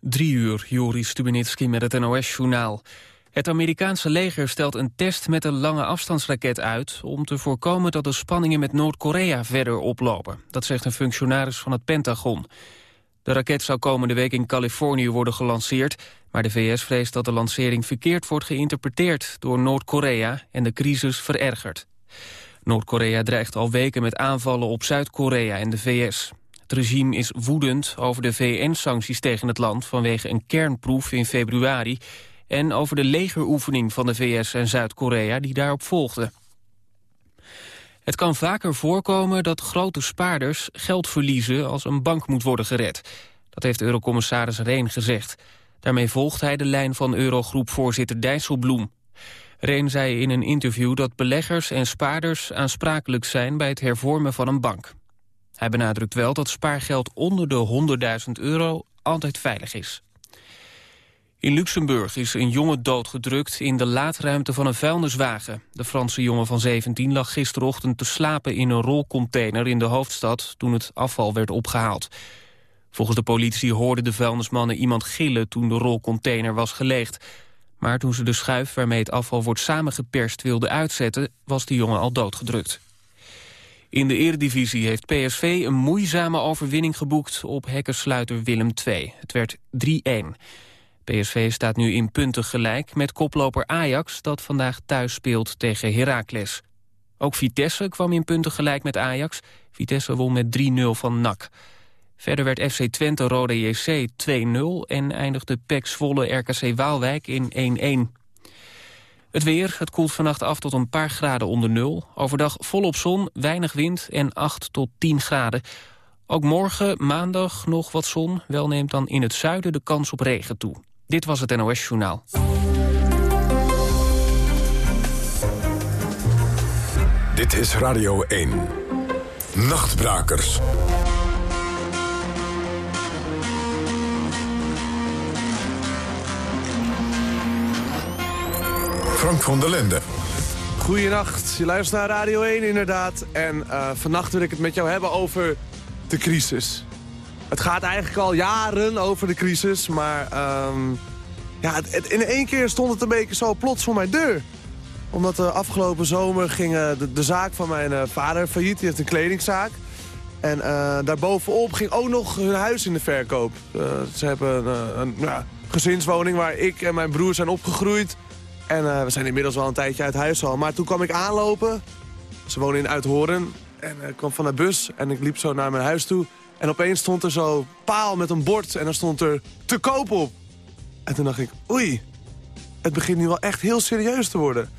Drie uur, Joris Stubenitski met het NOS-journaal. Het Amerikaanse leger stelt een test met een lange afstandsraket uit... om te voorkomen dat de spanningen met Noord-Korea verder oplopen. Dat zegt een functionaris van het Pentagon. De raket zou komende week in Californië worden gelanceerd... maar de VS vreest dat de lancering verkeerd wordt geïnterpreteerd... door Noord-Korea en de crisis verergert. Noord-Korea dreigt al weken met aanvallen op Zuid-Korea en de VS. Het regime is woedend over de VN-sancties tegen het land... vanwege een kernproef in februari... en over de legeroefening van de VS en Zuid-Korea die daarop volgde. Het kan vaker voorkomen dat grote spaarders geld verliezen... als een bank moet worden gered. Dat heeft eurocommissaris Reen gezegd. Daarmee volgt hij de lijn van Eurogroep-voorzitter Dijsselbloem. Reen zei in een interview dat beleggers en spaarders aansprakelijk zijn... bij het hervormen van een bank. Hij benadrukt wel dat spaargeld onder de 100.000 euro altijd veilig is. In Luxemburg is een jongen doodgedrukt in de laadruimte van een vuilniswagen. De Franse jongen van 17 lag gisterochtend te slapen in een rolcontainer in de hoofdstad toen het afval werd opgehaald. Volgens de politie hoorden de vuilnismannen iemand gillen toen de rolcontainer was geleegd. Maar toen ze de schuif waarmee het afval wordt samengeperst wilden uitzetten, was de jongen al doodgedrukt. In de eredivisie heeft PSV een moeizame overwinning geboekt op hekkersluiter Willem II. Het werd 3-1. PSV staat nu in punten gelijk met koploper Ajax... dat vandaag thuis speelt tegen Heracles. Ook Vitesse kwam in punten gelijk met Ajax. Vitesse won met 3-0 van NAC. Verder werd FC Twente Rode JC 2-0... en eindigde PEC Zwolle RKC Waalwijk in 1-1. Het weer, het koelt vannacht af tot een paar graden onder nul. Overdag volop zon, weinig wind en 8 tot 10 graden. Ook morgen, maandag, nog wat zon. Wel neemt dan in het zuiden de kans op regen toe. Dit was het NOS Journaal. Dit is Radio 1. Nachtbrakers. Frank van der Linden. Goedenacht, je luistert naar Radio 1 inderdaad. En uh, vannacht wil ik het met jou hebben over de crisis. Het gaat eigenlijk al jaren over de crisis, maar um, ja, in één keer stond het een beetje zo plots voor mijn deur. Omdat de afgelopen zomer ging uh, de, zaak van mijn vader failliet. Die heeft een kledingzaak. En daarbovenop ging ook nog hun huis in de verkoop. ze hebben een, een ja, gezinswoning waar ik en mijn broer zijn opgegroeid. En we zijn inmiddels wel een tijdje uit huis al. Maar toen kwam ik aanlopen. Ze wonen in Uithoren. En ik kwam van de bus en ik liep zo naar mijn huis toe. En opeens stond er zo paal met een bord en dan stond er te koop op. En toen dacht ik, oei, het begint nu wel echt heel serieus te worden.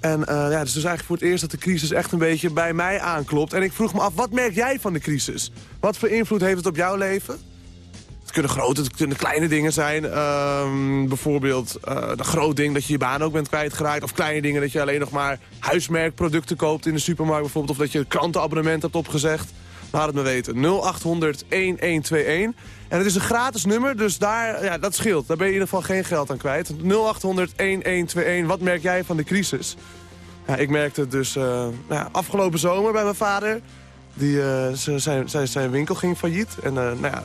En uh, ja, dus, dus eigenlijk voor het eerst dat de crisis echt een beetje bij mij aanklopt. En ik vroeg me af, wat merk jij van de crisis? Wat voor invloed heeft het op jouw leven? Het kunnen grote, het kunnen kleine dingen zijn. Uh, bijvoorbeeld uh, een groot ding dat je je baan ook bent kwijtgeraakt. Of kleine dingen dat je alleen nog maar huismerkproducten koopt in de supermarkt bijvoorbeeld. Of dat je een krantenabonnement hebt opgezegd. Laat het me weten. 0800 1121. En het is een gratis nummer, dus daar, ja, dat scheelt. Daar ben je in ieder geval geen geld aan kwijt. 0800 1121. Wat merk jij van de crisis? Ja, ik merkte het dus uh, nou, afgelopen zomer bij mijn vader. Die, uh, zijn, zijn, zijn winkel ging failliet. En nou ja,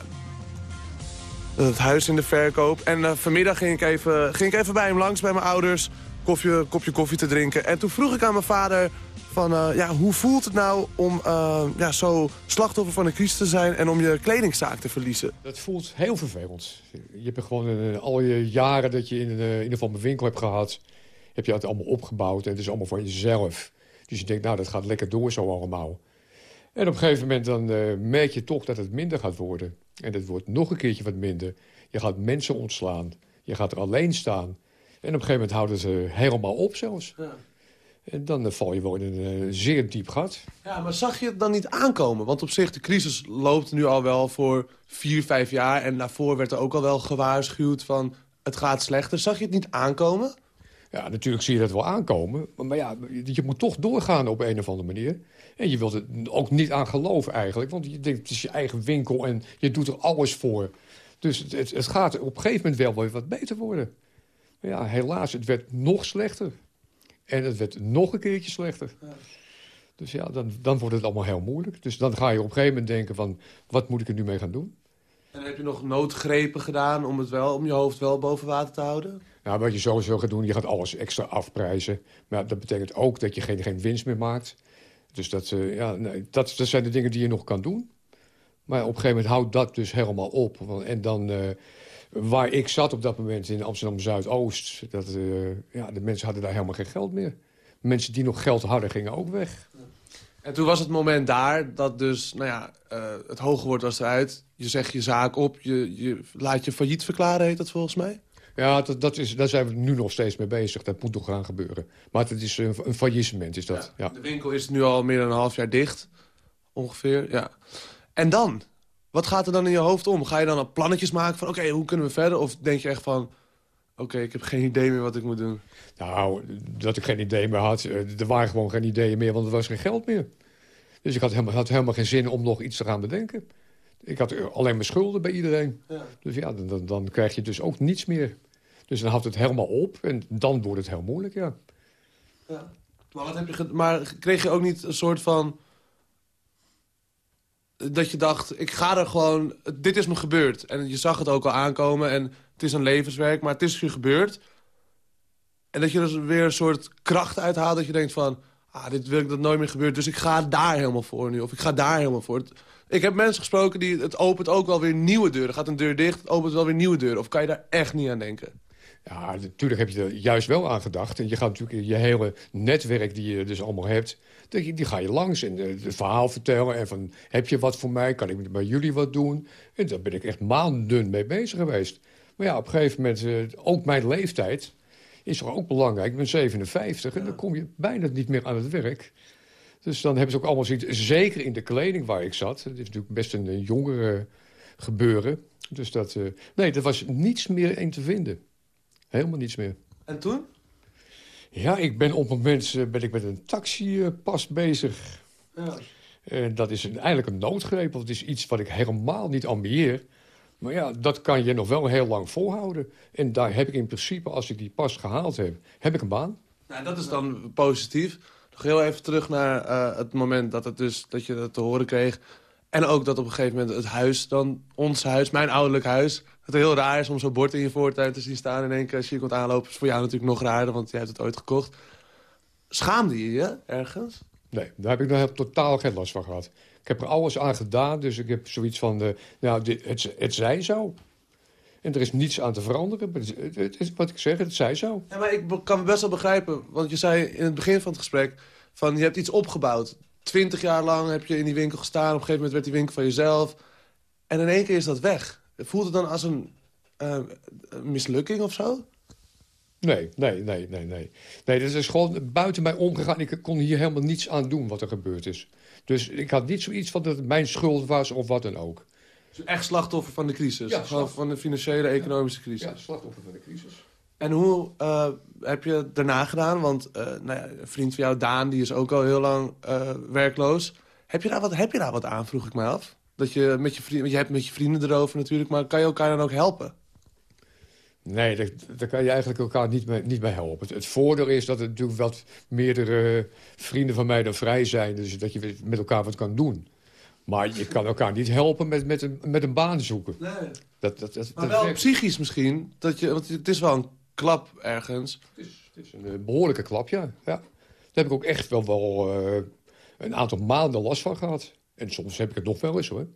het huis in de verkoop. En vanmiddag ging ik, even, ging ik even bij hem langs, bij mijn ouders. Koffie, kopje koffie te drinken. En toen vroeg ik aan mijn vader van uh, ja, hoe voelt het nou om uh, ja, zo slachtoffer van een crisis te zijn... en om je kledingzaak te verliezen? Dat voelt heel vervelend. Je hebt gewoon al je jaren dat je in, in ieder geval mijn winkel hebt gehad... heb je het allemaal opgebouwd en het is allemaal voor jezelf. Dus je denkt, nou, dat gaat lekker door zo allemaal. En op een gegeven moment dan merk je toch dat het minder gaat worden. En het wordt nog een keertje wat minder. Je gaat mensen ontslaan. Je gaat er alleen staan. En op een gegeven moment houden ze helemaal op zelfs. Ja. En dan val je wel in een uh, zeer diep gat. Ja, maar zag je het dan niet aankomen? Want op zich, de crisis loopt nu al wel voor vier, vijf jaar. En daarvoor werd er ook al wel gewaarschuwd van het gaat slechter. Zag je het niet aankomen? Ja, natuurlijk zie je dat wel aankomen. Maar ja, je moet toch doorgaan op een of andere manier. En je wilt het ook niet aan geloven eigenlijk. Want je denkt, het is je eigen winkel en je doet er alles voor. Dus het, het gaat op een gegeven moment wel weer wat beter worden. Maar ja, helaas, het werd nog slechter. En het werd nog een keertje slechter. Ja. Dus ja, dan, dan wordt het allemaal heel moeilijk. Dus dan ga je op een gegeven moment denken van... wat moet ik er nu mee gaan doen? En heb je nog noodgrepen gedaan om, het wel, om je hoofd wel boven water te houden? Nou, wat je sowieso gaat doen, je gaat alles extra afprijzen. Maar dat betekent ook dat je geen, geen winst meer maakt. Dus dat, uh, ja, nee, dat, dat zijn de dingen die je nog kan doen. Maar op een gegeven moment houdt dat dus helemaal op. En dan, uh, waar ik zat op dat moment in Amsterdam-Zuidoost... Dat, uh, ja, de mensen hadden daar helemaal geen geld meer. Mensen die nog geld hadden, gingen ook weg. En toen was het moment daar dat dus, nou ja, het hoge woord was eruit. Je zegt je zaak op, je, je laat je failliet verklaren, heet dat volgens mij? Ja, dat, dat is, daar zijn we nu nog steeds mee bezig. Dat moet nog gaan gebeuren. Maar het is een, een faillissement, is dat. Ja, ja. De winkel is nu al meer dan een half jaar dicht, ongeveer, ja. En dan? Wat gaat er dan in je hoofd om? Ga je dan plannetjes maken van, oké, hoe kunnen we verder? Of denk je echt van, oké, ik heb geen idee meer wat ik moet doen? Nou, dat ik geen idee meer had. Er waren gewoon geen ideeën meer, want er was geen geld meer. Dus ik had helemaal, had helemaal geen zin om nog iets te gaan bedenken. Ik had alleen mijn schulden bij iedereen. Ja. Dus ja, dan, dan krijg je dus ook niets meer. Dus dan houdt het helemaal op en dan wordt het heel moeilijk, ja. ja. Maar, wat heb je maar kreeg je ook niet een soort van... Dat je dacht, ik ga er gewoon... Dit is me gebeurd. En je zag het ook al aankomen en het is een levenswerk, maar het is je gebeurd. En dat je er dus weer een soort kracht uithaalt dat je denkt van... Ah, dit wil ik dat nooit meer gebeurt, dus ik ga daar helemaal voor nu. Of ik ga daar helemaal voor. Ik heb mensen gesproken die het opent ook wel weer nieuwe deuren. Gaat een deur dicht, het opent wel weer nieuwe deuren. Of kan je daar echt niet aan denken? Ja, natuurlijk heb je er juist wel aan gedacht. En je gaat natuurlijk je hele netwerk die je dus allemaal hebt... die, die ga je langs en het verhaal vertellen. En van, heb je wat voor mij? Kan ik bij jullie wat doen? En daar ben ik echt maanden mee bezig geweest. Maar ja, op een gegeven moment, eh, ook mijn leeftijd is toch ook belangrijk. Ik ben 57 en dan kom je bijna niet meer aan het werk. Dus dan hebben ze ook allemaal zoiets, zeker in de kleding waar ik zat. Het is natuurlijk best een jongere gebeuren. Dus dat, uh, nee, er was niets meer in te vinden. Helemaal niets meer. En toen? Ja, ik ben op het moment ben ik met een taxipas bezig. Ja. En dat is een, eigenlijk een noodgreep. Want het is iets wat ik helemaal niet ambieer. Maar ja, dat kan je nog wel heel lang volhouden. En daar heb ik in principe, als ik die pas gehaald heb, heb ik een baan. Nou, dat is dan positief. Nog heel even terug naar uh, het moment dat, het dus, dat je dat te horen kreeg. En ook dat op een gegeven moment het huis, dan ons huis, mijn ouderlijk huis... het heel raar is om zo'n bord in je voortuin te zien staan... en keer als je komt aanlopen, is voor jou natuurlijk nog raarder... want jij hebt het ooit gekocht. Schaamde je je ergens? Nee, daar heb ik nog totaal geen last van gehad. Ik heb er alles aan gedaan, dus ik heb zoiets van... De, nou, dit, het, het zij zo. En er is niets aan te veranderen. Het, het is wat ik zeg, het zij zo. Ja, maar ik kan me best wel begrijpen, want je zei in het begin van het gesprek... van je hebt iets opgebouwd. Twintig jaar lang heb je in die winkel gestaan. Op een gegeven moment werd die winkel van jezelf. En in één keer is dat weg. Voelt het dan als een uh, mislukking of zo? Nee, nee, nee, nee, nee. Nee, dat is gewoon buiten mij omgegaan. Ik kon hier helemaal niets aan doen wat er gebeurd is. Dus ik had niet zoiets van dat het mijn schuld was of wat dan ook. Dus echt slachtoffer van de crisis? Ja, van de financiële, economische crisis? Ja, slachtoffer van de crisis. En hoe uh, heb je het daarna gedaan? Want uh, nou ja, een vriend van jou, Daan, die is ook al heel lang uh, werkloos. Heb je, daar wat, heb je daar wat aan, vroeg ik me af? Dat je met je vrienden, je hebt met je vrienden erover natuurlijk, maar kan je elkaar dan ook helpen? Nee, daar, daar kan je eigenlijk elkaar niet mee, niet mee helpen. Het, het, voordeel is dat er natuurlijk wat meerdere vrienden van mij dan vrij zijn. Dus dat je met elkaar wat kan doen. Maar je kan elkaar niet helpen met, met, een, met een baan zoeken. Nee. Dat, dat, dat, maar wel psychisch misschien. Dat je, want het is wel een klap ergens. Het is, het is een eh, behoorlijke klap, ja. ja. Daar heb ik ook echt wel, wel uh, een aantal maanden last van gehad. En soms heb ik het nog wel eens, hoor.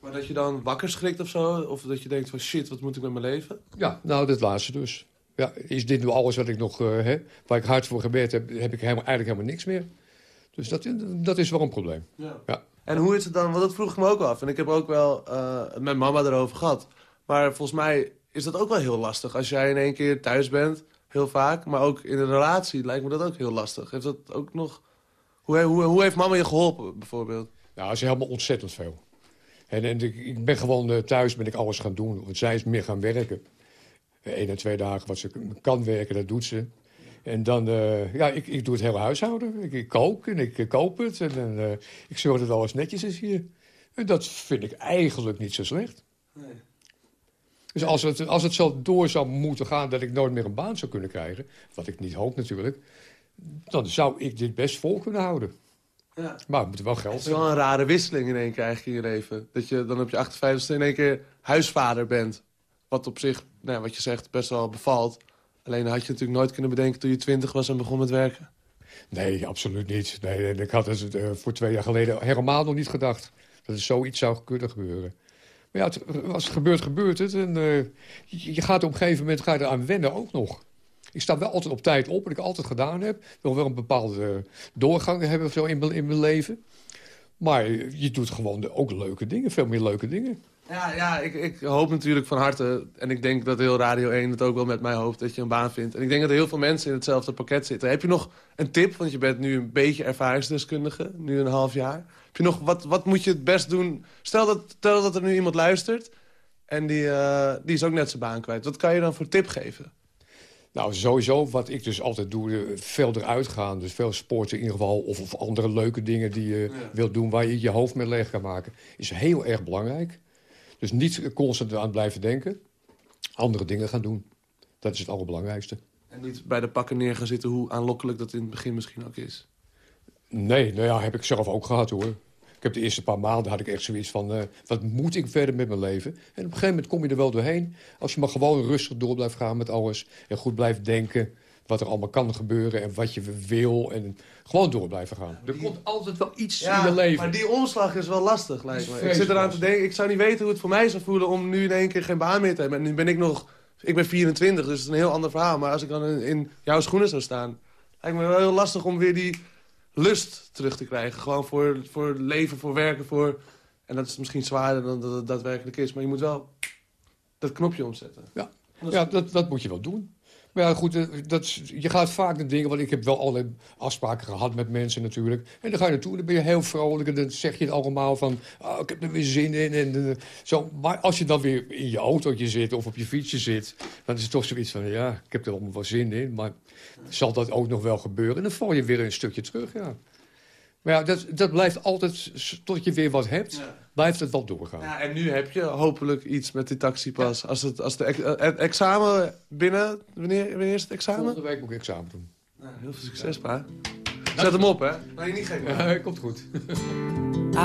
Maar dat je dan wakker schrikt of zo? Of dat je denkt van shit, wat moet ik met mijn leven? Ja, nou, dat laatste dus. Ja, is dit nu alles wat ik nog uh, heb? Waar ik hard voor gewerkt heb, heb ik helemaal, eigenlijk helemaal niks meer. Dus dat, dat is wel een probleem. Ja. ja. En hoe is het dan? Want dat vroeg ik me ook af. En ik heb ook wel uh, met mama erover gehad. Maar volgens mij is dat ook wel heel lastig. Als jij in één keer thuis bent, heel vaak. Maar ook in een relatie lijkt me dat ook heel lastig. Heeft dat ook nog... Hoe, hoe, hoe heeft mama je geholpen, bijvoorbeeld? Nou, ze helemaal ontzettend veel. En, en ik ben gewoon uh, thuis ben ik alles gaan doen. Want zij is meer gaan werken. Eén en twee dagen wat ze kan werken, dat doet ze. En dan, uh, ja, ik, ik doe het hele huishouden. Ik, ik kook en ik, koop het. En, en uh, ik zorg dat alles netjes is hier. En dat vind ik eigenlijk niet zo slecht. Nee. Dus als het, als het zo door zou moeten gaan dat ik nooit meer een baan zou kunnen krijgen... wat ik niet hoop natuurlijk... dan zou ik dit best vol kunnen houden. Ja. Maar het moet wel geld Het is wel een rare wisseling in één keer eigenlijk in je leven. Dat je dan op je 58ste in één keer huisvader bent. Wat op zich, nou, wat je zegt, best wel bevalt. Alleen had je natuurlijk nooit kunnen bedenken toen je 20 was en begon met werken. Nee, absoluut niet. Nee, en ik had het uh, voor twee jaar geleden helemaal nog niet gedacht. Dat er zoiets zou kunnen gebeuren. Maar ja, het, als het gebeurt, gebeurt het. En uh, je, gaat op een gegeven moment ga je eraan wennen ook nog. Ik sta wel altijd op tijd op, wat ik altijd gedaan heb. Wil wel een bepaalde doorgang hebben zo in, in mijn leven. Maar je doet gewoon ook leuke dingen, veel meer leuke dingen. Ja, ja ik, ik hoop natuurlijk van harte, en ik denk dat heel Radio 1 het ook wel met mij hoopt, dat je een baan vindt. En ik denk dat er heel veel mensen in hetzelfde pakket zitten. Heb je nog een tip, want je bent nu een beetje ervaringsdeskundige, nu een half jaar. Heb je nog, wat, wat moet je het best doen? Stel dat, stel dat er nu iemand luistert en die, uh, die is ook net zijn baan kwijt. Wat kan je dan voor tip geven? Nou, sowieso wat ik dus altijd doe, veel eruit gaan. Dus veel sporten in ieder geval. Of, of andere leuke dingen die je ja. wilt doen... waar je je hoofd mee leeg kan maken. Is heel erg belangrijk. Dus niet constant aan blijven denken. Andere dingen gaan doen. Dat is het allerbelangrijkste. En niet bij de pakken neer gaan zitten... hoe aanlokkelijk dat in het begin misschien ook is. Nee, nou ja, heb ik zelf ook gehad hoor. Ik heb de eerste paar maanden had ik echt zoiets van... Uh, wat moet ik verder met mijn leven? En op een gegeven moment kom je er wel doorheen. Als je maar gewoon rustig door blijft gaan met alles... en goed blijft denken wat er allemaal kan gebeuren... en wat je wil en gewoon door blijven gaan. Er komt altijd wel iets ja, in je leven. maar die omslag is wel lastig, lijkt me. Ik zit eraan te denken, ik zou niet weten hoe het voor mij zou voelen... om nu in één keer geen baan meer te hebben. En nu ben ik nog... Ik ben 24, dus het is een heel ander verhaal. Maar als ik dan in, in jouw schoenen zou staan... lijkt me wel heel lastig om weer die lust terug te krijgen. Gewoon voor, voor leven, voor werken, voor... En dat is misschien zwaarder dan dat het daadwerkelijk is. Maar je moet wel dat knopje omzetten. Ja, ja dat, dat moet je wel doen. Maar ja, goed, dat, je gaat vaak naar dingen... want ik heb wel allerlei afspraken gehad met mensen natuurlijk. En dan ga je naartoe, dan ben je heel vrolijk... en dan zeg je het allemaal van, oh, ik heb er weer zin in. En, uh, zo. Maar als je dan weer in je autootje zit of op je fietsje zit... dan is het toch zoiets van, ja, ik heb er allemaal wel zin in... maar zal dat ook nog wel gebeuren? En dan val je weer een stukje terug, ja. Maar ja, dat, dat blijft altijd, tot je weer wat hebt, ja. blijft het wel doorgaan. Ja, en nu heb je hopelijk iets met die taxipas. Ja. Als, het, als de ex, het examen binnen, wanneer, wanneer is het examen? Volgende week moet ik examen doen. Nou, heel veel succes, pa. Zet hem op, hè? Nee, niet gek. Ja, komt goed.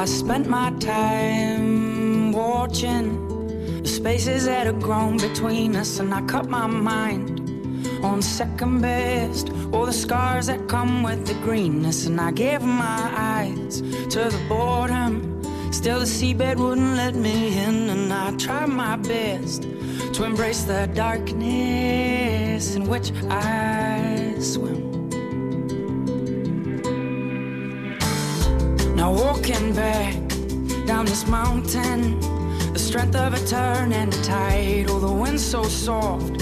I spent my time watching the spaces that have grown between us and I cut my mind on second best. All the scars that come with the greenness and I gave my eyes to the boredom. Still the seabed wouldn't let me in and I tried my best to embrace the darkness in which I swim. Now walking back down this mountain the strength of a turn and a tide oh the wind so soft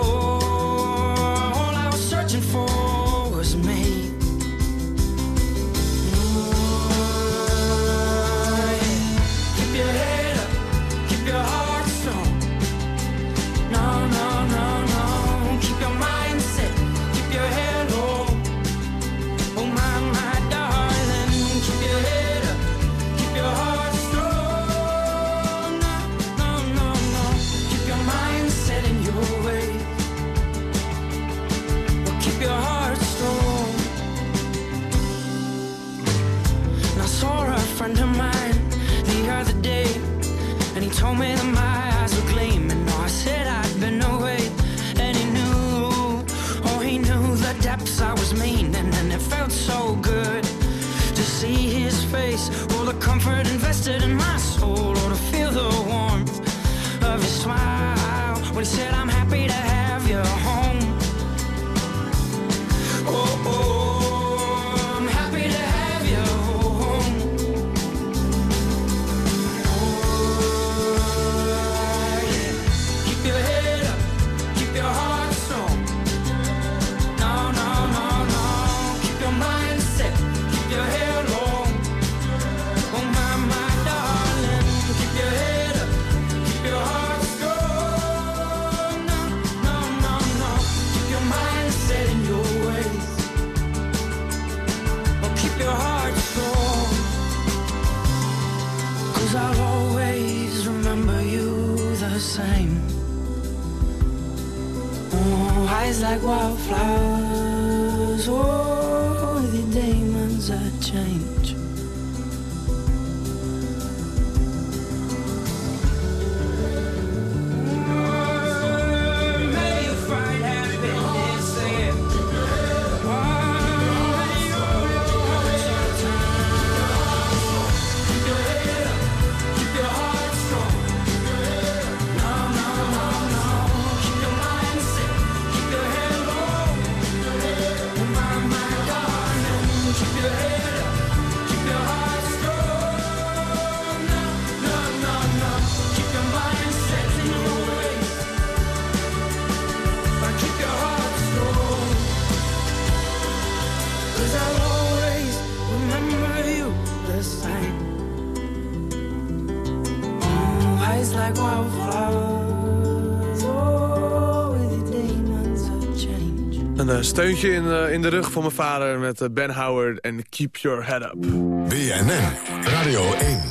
Cause I'll always remember you the same. Oh, eyes like wildflowers. Oh, with your demons that steuntje in, eh, in de rug van mijn vader met eh, Ben Howard en Keep Your Head Up. BNN Radio 1.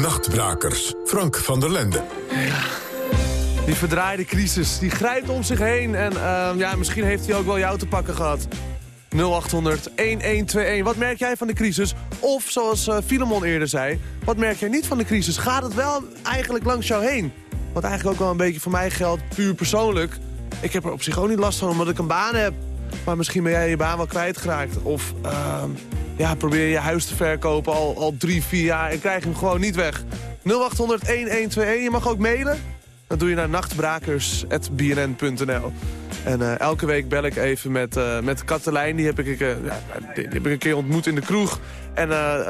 Nachtbrakers, Frank van der Lende. Die verdraaide crisis, die grijpt om zich heen. En ehm, ja, misschien heeft hij ook wel jou te pakken gehad. 0800 1121. Wat merk jij van de crisis? Of zoals eh Filemon eerder zei, wat merk jij niet van de crisis? Gaat het wel eigenlijk langs jou heen? Wat eigenlijk ook wel een beetje voor mij geldt, puur persoonlijk. Ik heb er op zich ook niet last van, omdat ik een baan heb. Maar misschien ben jij je baan wel kwijtgeraakt. Of ehm, ja, probeer je huis te verkopen al, al drie, vier jaar en krijg je hem gewoon niet weg. 0800 1121. Je mag ook mailen. Dat doe je naar nachtbrakers.bnn.nl. En eh, elke week bel ik even met, eh met Katelijn. Die heb, ik, eh, ja, heb ik een keer ontmoet in de kroeg. En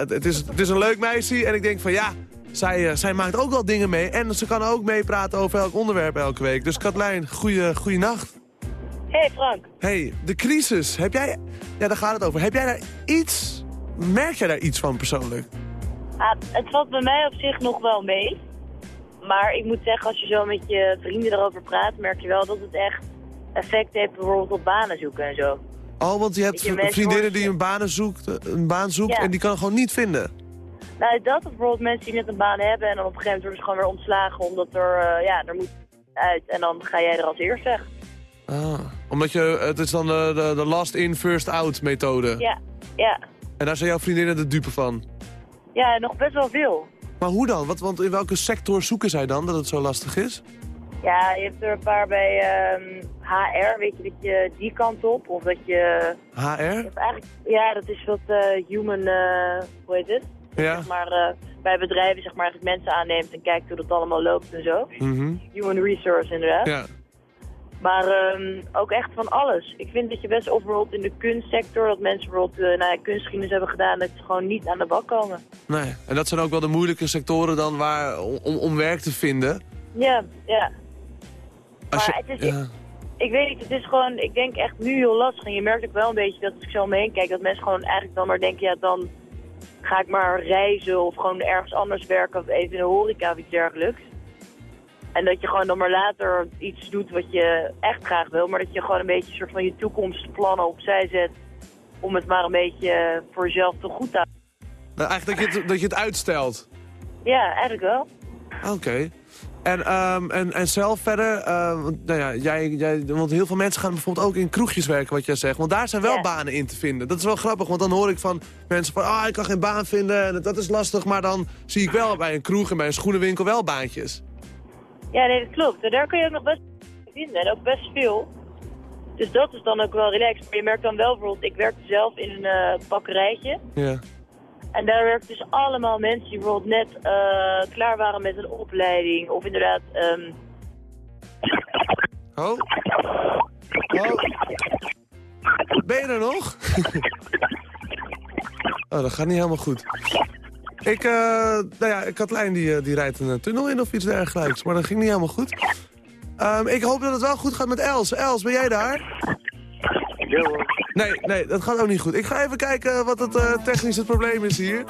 het is, het is een leuk meisje. En ik denk van ja, zij, eh, zij maakt ook wel dingen mee. En ze kan ook meepraten over elk onderwerp elke week. Dus Katelijn, goeie, goeie nacht. Hey Frank. hey, de crisis. Heb jij... Ja, daar gaat het over. Heb jij daar iets... Merk jij daar iets van persoonlijk? Ah, het valt bij mij op zich nog wel mee. Maar ik moet zeggen, als je zo met je vrienden erover praat, merk je wel dat het echt effect heeft bijvoorbeeld op banen zoeken en zo. Oh, want je hebt je, vriendinnen die een baan zoekt, een baan zoekt Ja. en die kan gewoon niet vinden. Nou, dat of bijvoorbeeld mensen die net een baan hebben en dan op een gegeven moment worden ze gewoon weer ontslagen omdat er, eh, ja, er moet uit. En dan ga jij er als eerst weg. Ah, omdat je, het is dan de, de, de last in, first out methode. Ja, ja. En daar zijn jouw vriendinnen de dupe van. Ja, nog best wel veel. Maar hoe dan? Wat, want in welke sector zoeken zij dan dat het zo lastig is? Ja, je hebt er een paar bij ehm, HR, weet je, dat je die kant op. Of dat je, HR? je ja, dat is wat eh, human, eh, hoe heet het? Ja. Zeg maar, eh, bij bedrijven zeg maar mensen aanneemt en kijkt hoe dat allemaal loopt en zo. Mhm. Human resource inderdaad. Ja. Maar ehm, ook echt van alles. Ik vind dat je best bijvoorbeeld in de kunstsector, dat mensen bijvoorbeeld uh, nou ja, kunstgeschiedenis hebben gedaan, dat ze gewoon niet aan de bak komen. Nee. En dat zijn ook wel de moeilijke sectoren dan waar, om, om werk te vinden. Ja, ja. Als Maar je, het is- ja. Ik weet niet, het is gewoon, ik denk echt nu heel lastig. En je merkt ook wel een beetje dat als ik zo omheen kijk, dat mensen gewoon eigenlijk dan maar denken, ja dan ga ik maar reizen of gewoon ergens anders werken of even in de horeca of iets dergelijks. En dat je gewoon dan maar later iets doet wat je echt graag wil, maar dat je gewoon een beetje een soort van je toekomstplannen opzij zet om het maar een beetje voor jezelf te goed te houden. Nou, eigenlijk dat je, het, dat je het uitstelt. Ja, eigenlijk wel. Oké. En, ehm, en, en zelf verder, ehm, want, nou ja, jij, jij, want heel veel mensen gaan bijvoorbeeld ook in kroegjes werken, wat jij zegt. Want daar zijn wel banen in te vinden. Dat is wel grappig, want dan hoor ik van mensen van, ah, ik kan geen baan vinden en dat is lastig. Maar dan zie ik wel bij een kroeg en bij een schoenenwinkel wel baantjes. Ja, nee, dat klopt. En daar kun je ook nog best vinden. En ook best veel. Dus dat is dan ook wel relaxed. Maar je merkt dan wel bijvoorbeeld, ik werkte zelf in een eh, bakkerijtje. Ja. En daar werkten dus allemaal mensen die bijvoorbeeld net eh, klaar waren met een opleiding. Of inderdaad, Oh? Oh? Ben je er nog? oh, dat gaat niet helemaal goed. Ik, eh, nou ja, Katlijn die, eh, die rijdt een tunnel in of iets dergelijks. Maar dat ging niet helemaal goed. Ehm, ik hoop dat het wel goed gaat met Els. Els, ben jij daar? Nee, nee, dat gaat ook niet goed. Ik ga even kijken wat het eh, technisch het probleem is hier.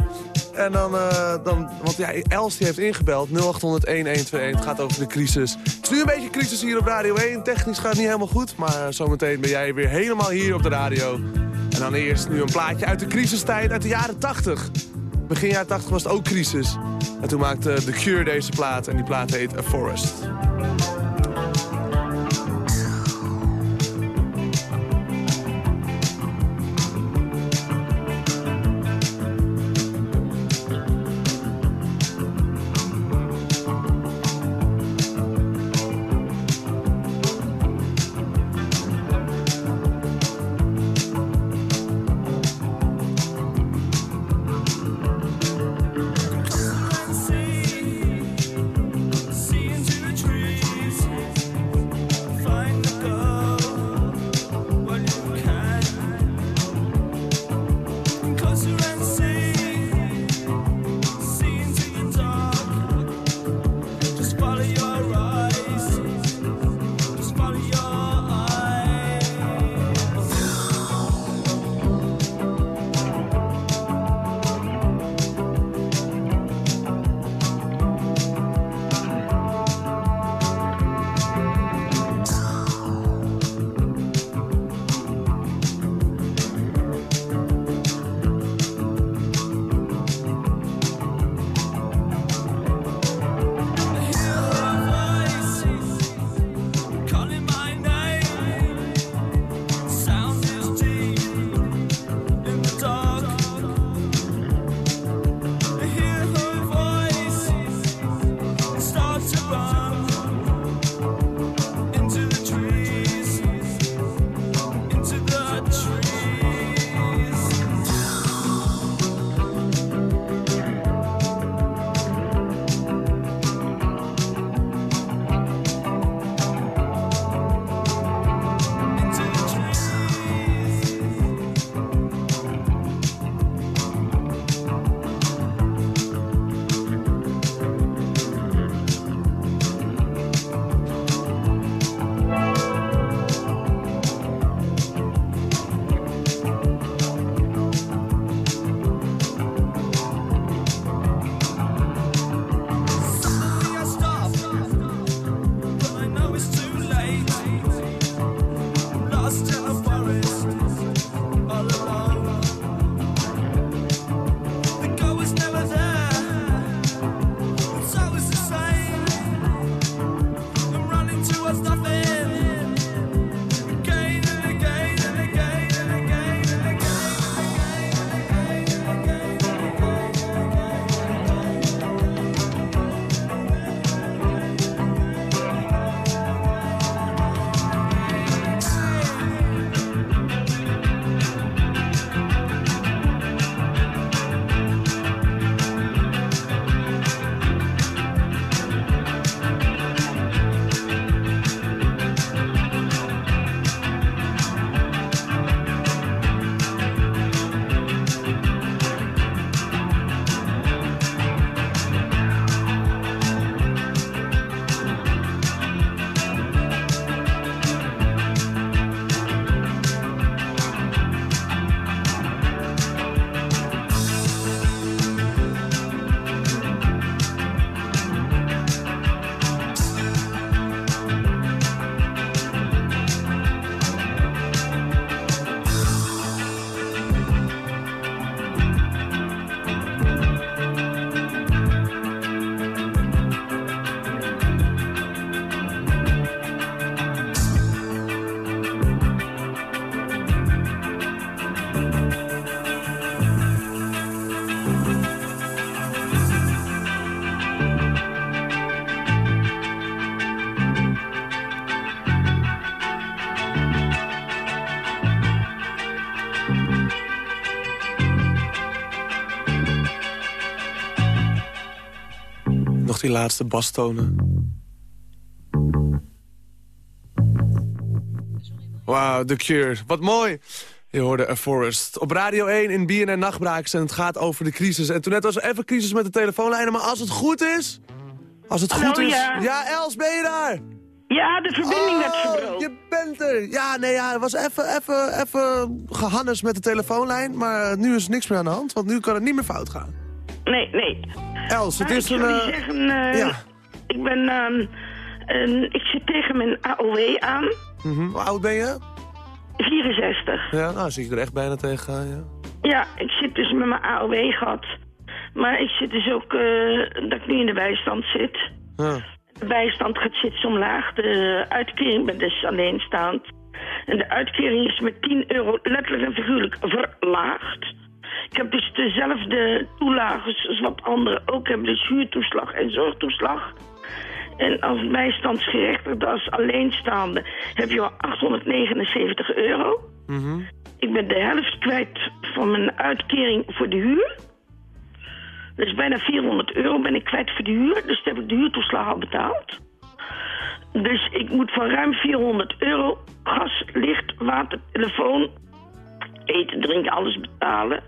En dan, eh, dan want ja, Els die heeft ingebeld, 0800-1121. Het gaat over de crisis. Het is nu een beetje crisis hier op Radio 1. Technisch gaat het niet helemaal goed, maar zometeen ben jij weer helemaal hier op de radio. En dan eerst nu een plaatje uit de crisistijd uit de jaren 80. Begin jaren 80 was het ook crisis. En toen maakte The Cure deze plaat en die plaat heet A Forest. Die laatste bastonen. Wauw, The Cure. Wat mooi. Je hoorde A Forest. Op Radio 1 in BNN Nachtbraaks en het gaat over de crisis. En toen net was er even crisis met de telefoonlijnen, maar als het goed is... Als het goed is... ja. ja, Els, ben je daar? Ja, de verbinding werd Oh, verbroken. je bent er. Ja, nee, ja, het was even, even, even gehannes met de telefoonlijn. Maar nu is er niks meer aan de hand, want nu kan het niet meer fout gaan. Nee, nee. Els, het Maar is ik een... je zeggen, eh, ja. ik ben, ehm, een- ik zit tegen mijn AOW aan. mhm. Hoe oud ben je? 64. Ja, nou zie ik er echt bijna tegenaan, ja. Ja, ik zit dus met mijn AOW gehad. Maar ik zit dus ook eh, dat ik nu in de bijstand zit. ja. De bijstand gaat steeds omlaag. De uitkering ben dus alleenstaand. En de uitkering is met 10 euro letterlijk en figuurlijk verlaagd. Ik heb dus dezelfde toelagen zoals wat anderen ook hebben. Dus huurtoeslag en zorgtoeslag. En als bijstandsgerechtigde, als alleenstaande, heb je al 879 euro. Mhm. Ik ben de helft kwijt van mijn uitkering voor de huur. Dus bijna 400 euro ben ik kwijt voor de huur. Dus heb ik de huurtoeslag al betaald. Dus ik moet van ruim 400 euro gas, licht, water, telefoon, eten, drinken, alles betalen.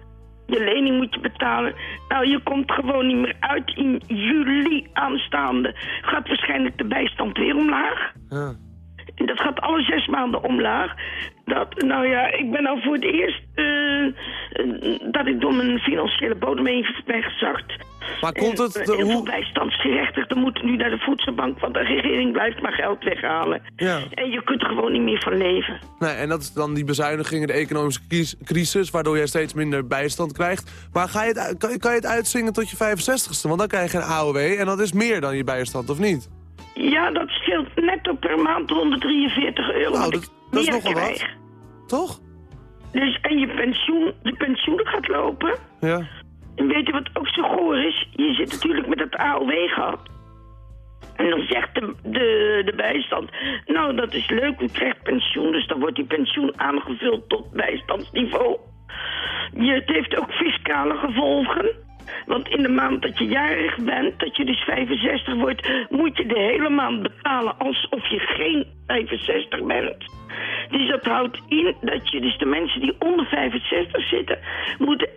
Je lening moet je betalen. Nou, je komt gewoon niet meer uit in juli aanstaande. Gaat waarschijnlijk de bijstand weer omlaag. ja. En Dat gaat alle zes maanden omlaag. Dat, nou ja, ik ben al voor het eerst eh, eh, dat ik door mijn financiële bodem heen ben gezakt. Maar komt het... de- heel hoe, bijstandsgerechtigden moeten nu naar de voedselbank, want de regering blijft maar geld weghalen. ja. En je kunt er gewoon niet meer van leven. Nee, en dat is dan die bezuinigingen, de economische cris- crisis... waardoor jij steeds minder bijstand krijgt. Maar ga je het, kan, kan je het uitzingen tot je 65ste? Want dan krijg je een AOW en dat is meer dan je bijstand, of niet? Ja, dat scheelt netto per maand 143 euro. Nou, dat- dat is nogal wat. krijg. Toch? Dus, en je pensioen, de pensioen gaat lopen. Ja. En weet je wat ook zo goor is? Je zit natuurlijk met dat AOW gehad. En dan zegt de, de, de bijstand, nou dat is leuk, u krijgt pensioen, dus dan wordt die pensioen aangevuld tot bijstandsniveau. Je, het heeft ook fiscale gevolgen. Want in de maand dat je jarig bent, dat je dus 65 wordt, moet je de hele maand betalen alsof je geen 65 bent. Dus dat houdt in dat je dus de mensen die onder 65 zitten, moeten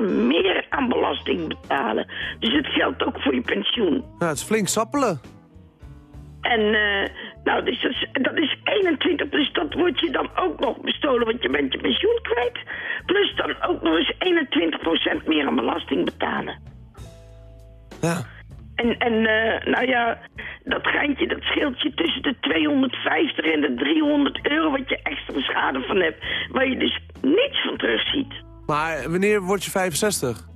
21% meer aan belasting betalen. Dus het geldt ook voor je pensioen. ja, het is flink sappelen. En eh, nou, dus dat, is, dat is 21, dus dat wordt je dan ook nog bestolen, want je bent je pensioen kwijt. Plus dan ook nog eens 21% meer aan belasting betalen. Ja. En, en eh, nou ja, dat geintje, dat scheelt je tussen de 250 en de 300 euro wat je extra schade van hebt. Waar je dus niets van terugziet. Maar wanneer word je 65?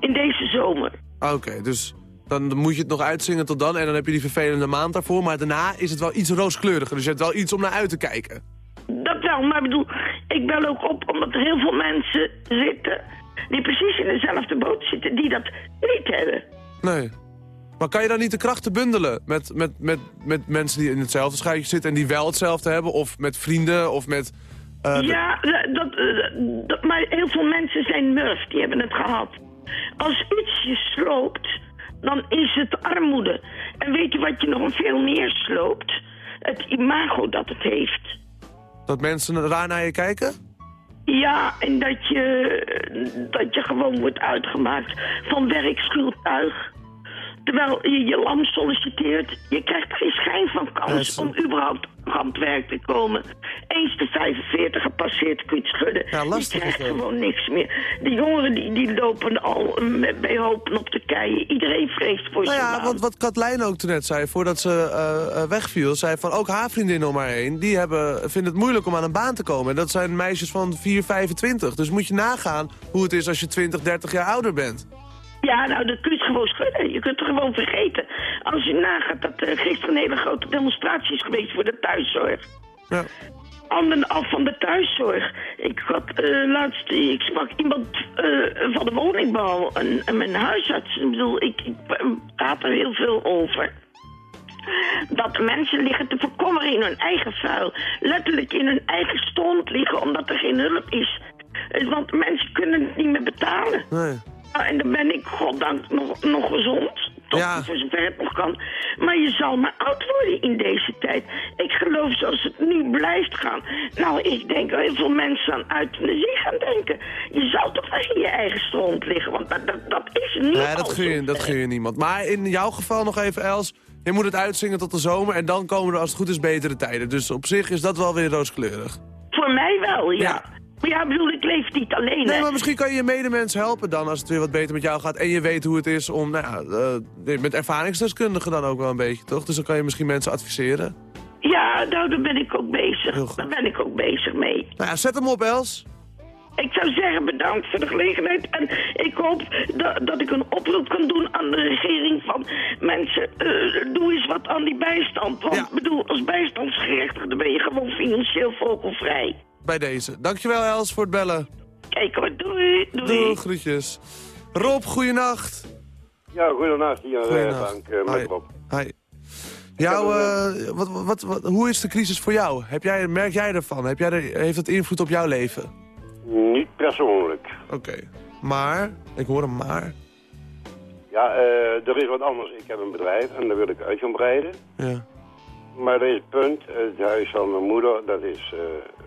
In deze zomer. Oké, dus dan moet je het nog uitzingen tot dan... en dan heb je die vervelende maand daarvoor. Maar daarna is het wel iets rooskleuriger. Dus je hebt wel iets om naar uit te kijken. Dat wel, maar ik bedoel, ik bel ook op omdat er heel veel mensen zitten... die precies in dezelfde boot zitten, die dat niet hebben. Nee. Maar kan je dan niet de krachten bundelen met, met, met, met mensen die in hetzelfde schuitje zitten... en die wel hetzelfde hebben? Of met vrienden, of met... eh, Ja, dat, eh, dat, maar heel veel mensen zijn murf, die hebben het gehad. Als iets je sloopt, dan is het armoede. En weet je wat je nog veel meer sloopt? Het imago dat het heeft. Dat mensen raar naar je kijken? Ja, en dat je, dat je gewoon wordt uitgemaakt van werkschuwtuig. Terwijl je je lam solliciteert, je krijgt geen schijn van kans om überhaupt aan het werk te komen. Eens de 45 gepasseerd kun je het schudden. Ja, lastig je krijgt gewoon niks meer. De jongeren die, die lopen al met, bij hopen op de keien. Iedereen vreest voor Nou zijn ja, baan. wat, wat Katlijn ook toen net zei, voordat ze eh, wegviel... zei van ook haar vriendinnen om haar heen... die hebben, vinden het moeilijk om aan een baan te komen. En dat zijn meisjes van 4, 25. Dus moet je nagaan hoe het is als je 20, 30 jaar ouder bent. Ja, nou, dat kun je gewoon schudden. Je kunt het gewoon vergeten. Als je nagaat dat er gisteren een hele grote demonstratie is geweest voor de thuiszorg. Ja. Handen af van de thuiszorg. Ik had eh, laatst, ik sprak iemand eh, van de woningbouw en, en mijn huisarts. Ik bedoel, ik, ik praat er heel veel over. Dat de mensen liggen te verkommeren in hun eigen vuil. Letterlijk in hun eigen stond liggen omdat er geen hulp is. Eh, Want mensen kunnen het niet meer betalen. Nee. Nou, en dan ben ik, goddank, nog, nog gezond. Tot Ja. voor zover het nog kan. Maar je zal maar oud worden in deze tijd. Ik geloof zoals het nu blijft gaan. Nou, ik denk dat heel veel mensen aan euthanasie gaan denken. Je zou toch wel in je eigen stront liggen. Want dat, dat, dat is niet Nee, dat gun, je, dat gun je niemand. Maar in jouw geval nog even, Els... je moet het uitzingen tot de zomer... en dan komen er als het goed is betere tijden. Dus op zich is dat wel weer rooskleurig. Voor mij wel, ja. Ja. Maar ja, ik bedoel, ik leef niet alleen, Nee, hè. maar misschien kan je je medemens helpen dan... als het weer wat beter met jou gaat... en je weet hoe het is om... Nou ja, eh, met ervaringsdeskundigen dan ook wel een beetje, toch? Dus dan kan je misschien mensen adviseren. Ja, nou, daar ben ik ook bezig. Daar ben ik ook bezig mee. Nou ja, zet hem op, Els. Ik zou zeggen bedankt voor de gelegenheid. En ik hoop dat, dat ik een oproep kan doen aan de regering van... mensen, eh, doe eens wat aan die bijstand. Want Ja. ik bedoel, als bijstandsgerechtigde ben je gewoon financieel vogelvrij. Bij deze. Dankjewel, Els, voor het bellen. Kijk hoor, doei, doei. Doei, groetjes. Rob, goeienacht. Ja, goedenacht hier, eh, Goeienacht. Frank. eh, Hi. met Rob. Hi. Jou, eh, wat, wat, wat, hoe is de crisis voor jou? Heb jij, merk jij ervan? Heb jij er, heeft het invloed op jouw leven? Niet persoonlijk. Oké. Maar, ik hoor een maar. Ja, eh, er is wat anders. Ik heb een bedrijf en daar wil ik uit gaan breiden. Ja. Maar er is het punt, het huis van mijn moeder, dat is eh,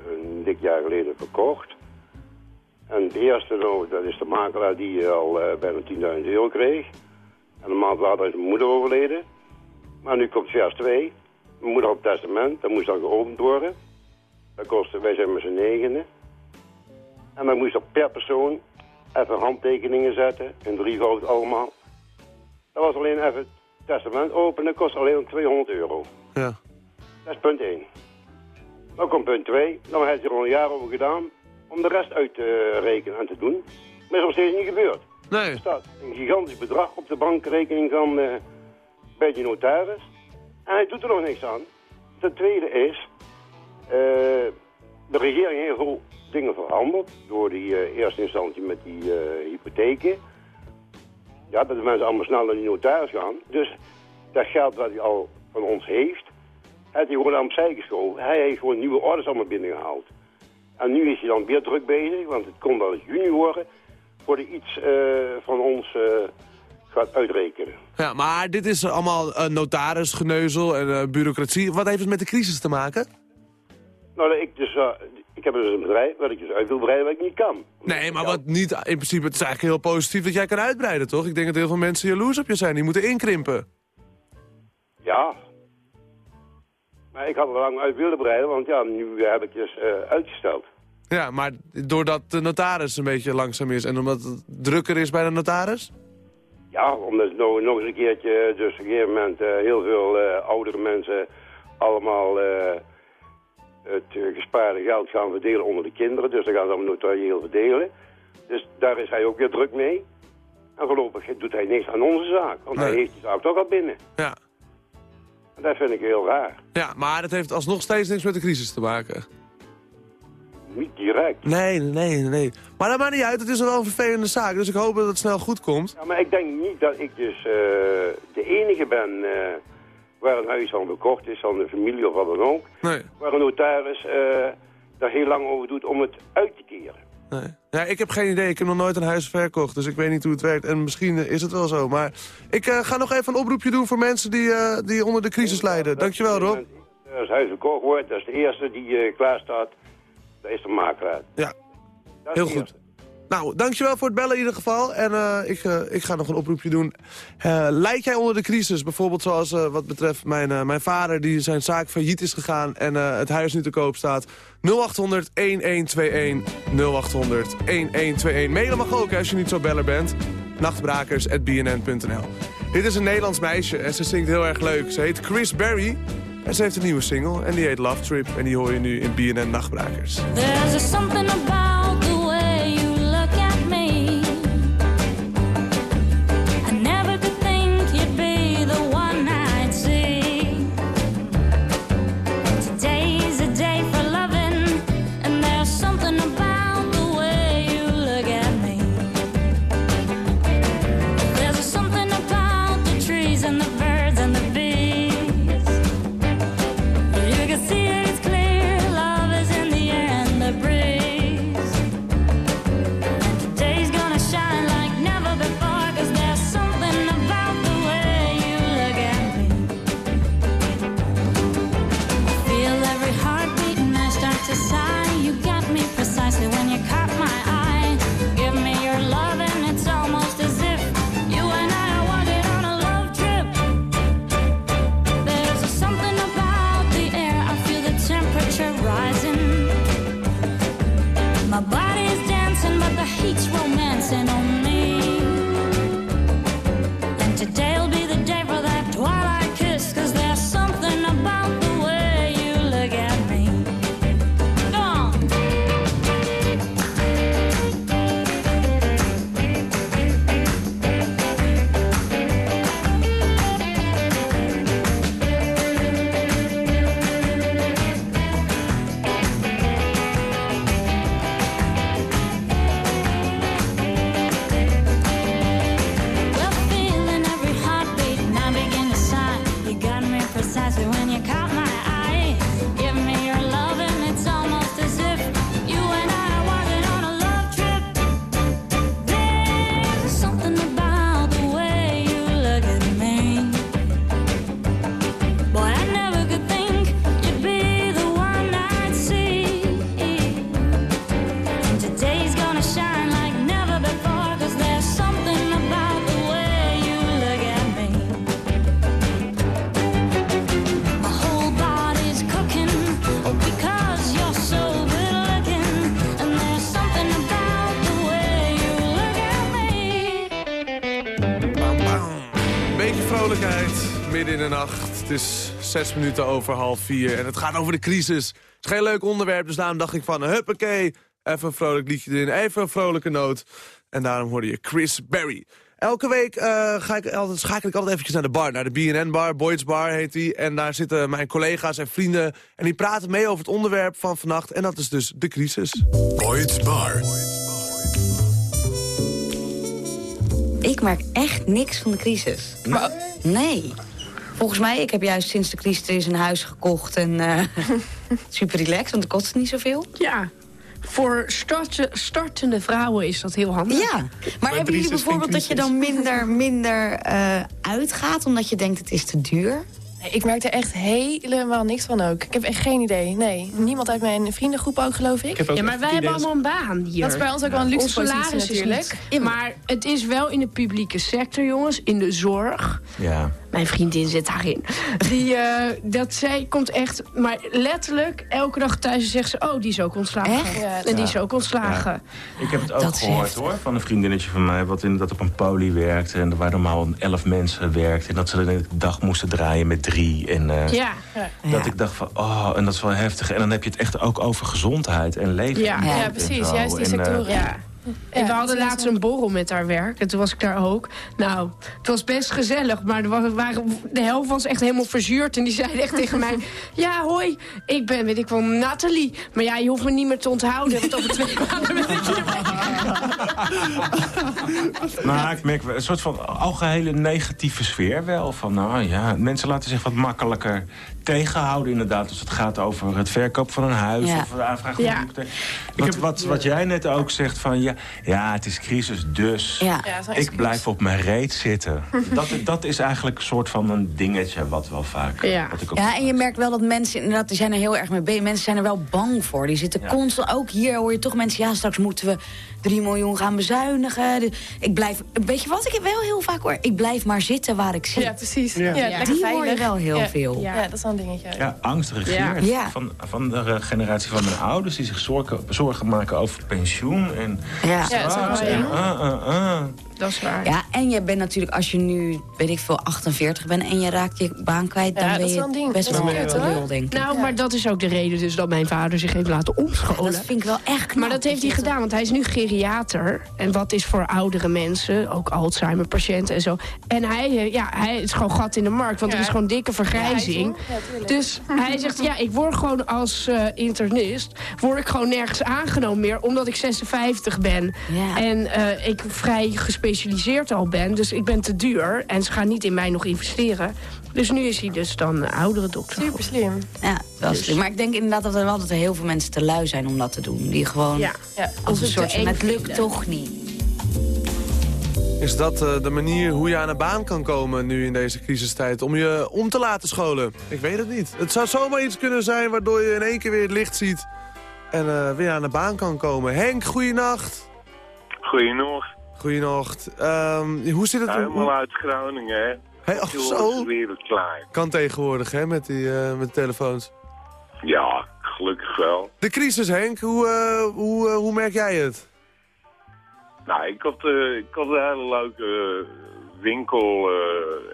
een dik jaar geleden verkocht. En het eerste, nou, dat is de makelaar die al eh, bijna 10.000 euro kreeg. En een maand later is mijn moeder overleden. Maar nu komt vers 2. Mijn moeder op testament, dat moest dan geopend worden. Dat kostte, wij zijn met z'n negenen. En dan moest er per persoon even handtekeningen zetten, in drievoud allemaal. Dat was alleen even het testament openen, dat kost alleen 200 euro. Ja. Dat is punt 1. Dan komt punt 2. Dan heeft hij er al een jaar over gedaan om de rest uit te rekenen en te doen. Maar is nog steeds niet gebeurd. Nee. Er staat een gigantisch bedrag op de bankrekening van eh bij die notaris. En hij doet er nog niks aan. Ten tweede is, eh, de regering heeft heel veel dingen veranderd. Door die eh, eerste instantie met die hypotheken. Ja, dat de mensen allemaal snel naar die notaris gaan. Dus dat geld wat hij al van ons heeft, heeft hij gewoon aan opzij geschoven. Hij heeft gewoon nieuwe orders allemaal binnengehaald. En nu is hij dan weer druk bezig, want het kon wel eens juni worden, voor hij iets eh, van ons eh, gaat uitrekenen. Ja, maar dit is allemaal uh, notarisgeneuzel en bureaucratie. Wat heeft het met de crisis te maken? Nou, ik, dus, ik heb dus een bedrijf waar ik dus uit wil breiden wat ik niet kan. Nee, maar wat niet, in principe, het is eigenlijk heel positief dat jij kan uitbreiden, toch? Ik denk dat heel veel mensen jaloers op je zijn, die moeten inkrimpen. Ja. Maar ik had er lang uit willen breiden, want ja, nu heb ik dus uh, uitgesteld. Ja, maar doordat de notaris een beetje langzaam is en omdat het drukker is bij de notaris? Ja, omdat nog, nog eens een keertje, dus op een gegeven moment uh, heel veel uh, oudere mensen allemaal het gespaarde geld gaan verdelen onder de kinderen. Dus dan gaan ze allemaal notarieel verdelen. Dus daar is hij ook weer druk mee. En voorlopig doet hij niks aan onze zaak, want nee. hij heeft die zaak toch al binnen. Ja. Dat vind ik heel raar. Ja, maar het heeft alsnog steeds niks met de crisis te maken. Niet direct. Nee, nee, nee. Maar dat maakt niet uit, het is wel een vervelende zaak, dus ik hoop dat het snel goed komt. Ja, maar ik denk niet dat ik dus uh, de enige ben uh, waar een huis van verkocht is, van de familie of wat dan ook. Nee. Waar een notaris uh, daar heel lang over doet om het uit te keren. Nee. Ja, ik heb geen idee. Ik heb nog nooit een huis verkocht, dus ik weet niet hoe het werkt. En misschien is het wel zo. Maar ik ga nog even een oproepje doen voor mensen die, die onder de crisis lijden. Dankjewel, Rob. Als huis verkocht wordt, dat is de eerste die klaar staat. Dat is de makelaar. Ja, heel goed. Nou, dankjewel voor het bellen in ieder geval. En uh, ik, uh, ik ga nog een oproepje doen. Uh, leid jij onder de crisis? Bijvoorbeeld zoals wat betreft mijn, mijn vader... die zijn zaak failliet is gegaan en het huis nu te koop staat. 0800-1121. 0800-1121. Mailen mag ook als je niet zo beller bent. Nachtbrakers.bnn.nl Dit is een Nederlands meisje en ze zingt heel erg leuk. Ze heet Chris Berry. En ze heeft een nieuwe single en die heet Love Trip. En die hoor je nu in BNN Nachtbrakers. There's something about Het is zes minuten over half vier en het gaat over de crisis. Het is geen leuk onderwerp, dus daarom dacht ik van... huppakee, even een vrolijk liedje erin, even een vrolijke noot. En daarom hoorde je Chris Berry. Elke week eh, ga ik altijd, schakel ik altijd eventjes naar de bar, naar de BNN-bar, Boyd's Bar heet die. En daar zitten mijn collega's en vrienden en die praten mee over het onderwerp van vannacht. En dat is dus de crisis. Boyd's Bar. Ik merk echt niks van de crisis. Nee. Volgens mij, ik heb juist sinds de crisis er is een huis gekocht en eh, super relaxed, want het kost niet zoveel. Ja, voor starten- startende vrouwen is dat heel handig. Ja, maar hebben jullie bijvoorbeeld dat je dan minder, minder eh, uitgaat omdat je denkt het is te duur? Nee, ik merk er echt helemaal niks van ook. Ik heb echt geen idee. Nee, niemand uit mijn vriendengroep ook, geloof ik. Ja, maar wij hebben allemaal een baan hier. Dat is bij ons ook wel een luxe salaris is natuurlijk. niet- Maar het is wel in de publieke sector, jongens. In de zorg. Ja. Mijn vriendin zit daarin. Die, eh, dat zij komt echt, maar letterlijk elke dag thuis en zegt ze... oh, die is ook ontslagen. Echt? Ja, en die is ook ontslagen. Ik heb het ook Dat gehoord hoor, van een vriendinnetje van mij... wat inderdaad op een poli werkte en waar normaal elf mensen werkten... en dat ze dan de dag moesten draaien met drie. En eh, Ja, dat ik dacht van, oh, en dat is wel heftig. En dan heb je het echt ook over gezondheid en leven. Ja. Precies. Juist die En, eh, sectoren. ja. En we hadden laatst een borrel met haar werk. En toen was ik daar ook. Nou, het was best gezellig. Maar er was- waren, de helft was echt helemaal verzuurd. En die zei echt tegen mij... Ja, hoi, ik ben, weet ik wel, Nathalie. Maar ja, je hoeft me niet meer te onthouden. Want over twee maanden ben ik hier Maar ik merk wel een soort van algehele negatieve sfeer wel. Van nou ja, mensen laten zich wat makkelijker tegenhouden inderdaad. Als het gaat over het verkoop van een huis Ja. of de aanvraag van Ja. een hypotheek. Wat, wat, wat jij net ook zegt van ja, ja het is crisis dus. Ja. Ja, Ik blijf op mijn reet zitten. dat, dat is eigenlijk een soort van een dingetje wat wel vaak... Ja. Wat ik ook Ja, en je merkt wel dat mensen, inderdaad, die zijn er heel erg mee bezig. Mensen zijn er wel bang voor. Die zitten Ja. constant, ook hier hoor je toch mensen... ja, straks moeten we 3 miljoen gaan bezuinigen. Ik blijf, weet je wat ik wel heel vaak hoor? Ik blijf maar zitten waar ik zit. Ja, precies. Ja. Ja. Die hoor je wel heel ja. veel. Ja. dat is wel een dingetje. Ja, angst regeert. Ja. Van, van de generatie van mijn ouders... die zich zorgen, zorgen maken over pensioen en Ja. Ja, dat is ook straks wel, en ja. ah, ah, ah. Dat is waar. Ja, en je bent natuurlijk, als je nu, weet ik veel, 48 bent... en je raakt je baan kwijt, dan ben je ding. best Dat wel een hoor. lul, denk ik. Nou, maar dat is ook de reden dus dat mijn vader zich heeft laten omscholen. dat vind ik wel echt knap. Maar dat heeft hij gedaan, want hij is nu geriater. En wat is voor oudere mensen, ook Alzheimer-patiënten en zo. En hij, eh, ja, hij het is gewoon gat in de markt, want Ja. er is gewoon dikke vergrijzing. Dus hij zegt, ja, ik word gewoon als eh, internist... word ik gewoon nergens aangenomen meer, omdat ik 56 ben. Ja. En eh, ik vrij gespecialiseerd al ben, dus ik ben te duur. En ze gaan niet in mij nog investeren. Dus nu is hij dus dan een oudere dokter. Super slim. Ja, dat is slim. Maar ik denk inderdaad dat er wel dat er heel veel mensen te lui zijn om dat te doen. Die gewoon Ja. Ja. als een het soort van, het lukt toch niet. Is dat eh, de manier hoe je aan een baan kan komen nu in deze crisistijd? Om je om te laten scholen? Ik weet het niet. Het zou zomaar iets kunnen zijn waardoor je in één keer weer het licht ziet... en eh, weer aan de baan kan komen. Henk, goeienacht. Goeienacht. Goeienacht. Ehm, hoe zit het? Hoe- helemaal uit Groningen, hè. Hey, oh, Heel zo. wereld klaar. Kan tegenwoordig, hè, met, die, eh, met de telefoons. Ja, gelukkig wel. De crisis, Henk. Hoe, eh, hoe, eh, hoe merk jij het? Nou, ik had, ik had een hele leuke winkel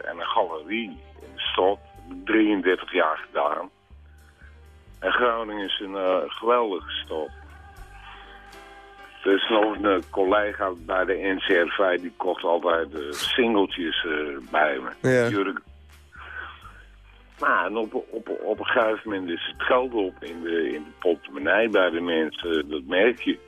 en een galerie in de stad. 33 jaar gedaan. En Groningen is een geweldige stad. Er is nog een collega bij de NCRV, die kocht altijd eh, singeltjes eh, bij me. Ja. Jurk. Nou, en op, op, op een gegeven moment is het geld op in de, in de portemonnee bij de mensen. Dat merk je.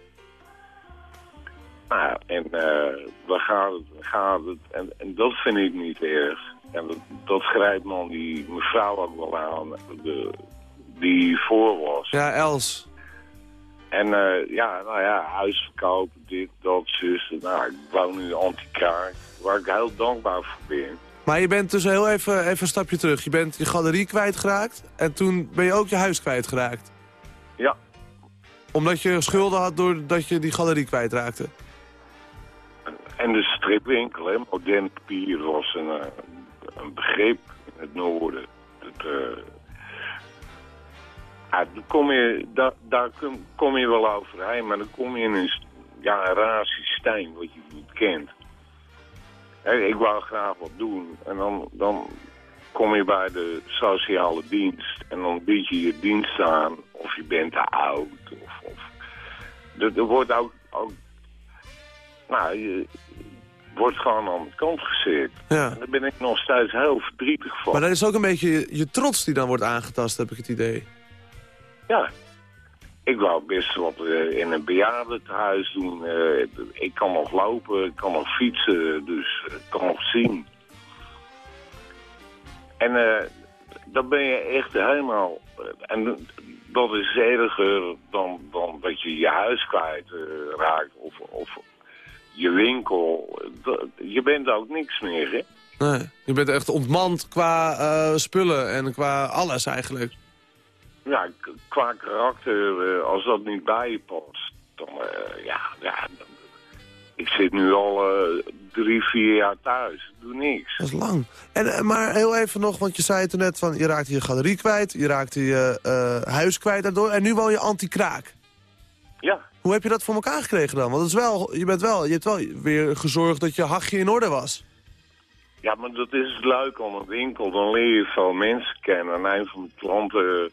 Nou, en eh dan gaat het, gaat het en, en dat vind ik niet erg. En dat, dat grijpt man die mevrouw ook wel aan, de, die voor was. Ja, Els. En eh, ja, nou ja, huis verkopen, dit, dat, zus. Nou, ik woon nu in Antikraak, waar ik heel dankbaar voor ben. Maar je bent dus heel even, even een stapje terug. Je bent je galerie kwijtgeraakt en toen ben je ook je huis kwijtgeraakt. Ja, Omdat je schulden had doordat je die galerie kwijtraakte. en de stripwinkel, hè, modern papier was een, eh, een begrip in het noorden. Eh, ja, dan kom je, daar, daar kom, je wel overheen, maar dan kom je in een, ja, een raar systeem wat je niet kent. Ik wou graag wat doen. En dan, dan kom je bij de sociale dienst. En dan bied je je dienst aan. Of je bent te oud. Of, of. Er, er wordt ook... ook nou, je wordt gewoon aan de kant gezet. Ja. En daar ben ik nog steeds heel verdrietig van. Maar dat is ook een beetje je, je trots die dan wordt aangetast, heb ik het idee. Ja. Ik wou best wat eh, in een bejaardentehuis doen. Eh, ik kan nog lopen, ik kan nog fietsen, dus eh, ik kan nog zien. En dan ben je echt helemaal... en dat is erger dan, dan dat je je huis kwijt eh, raakt of, of je winkel. Dat- je bent ook niks meer, hè? Nee, je bent echt ontmand qua spullen en qua alles eigenlijk. Ja, qua karakter, eh, als dat niet bij je past, dan eh, ja, ja ik zit nu al eh, drie, vier jaar thuis. Ik doe niks. Dat is lang. En, maar heel even nog, want je zei het er net van... je raakte je galerie kwijt, je raakte je huis kwijt daardoor... en nu woon je anti-kraak. Ja. Hoe heb je dat voor elkaar gekregen dan? Want het is wel, je, bent wel, je hebt wel weer gezorgd dat je hachje in orde was. Ja, maar dat is het leuk aan een winkel. Dan leer je veel mensen kennen. En een van de klanten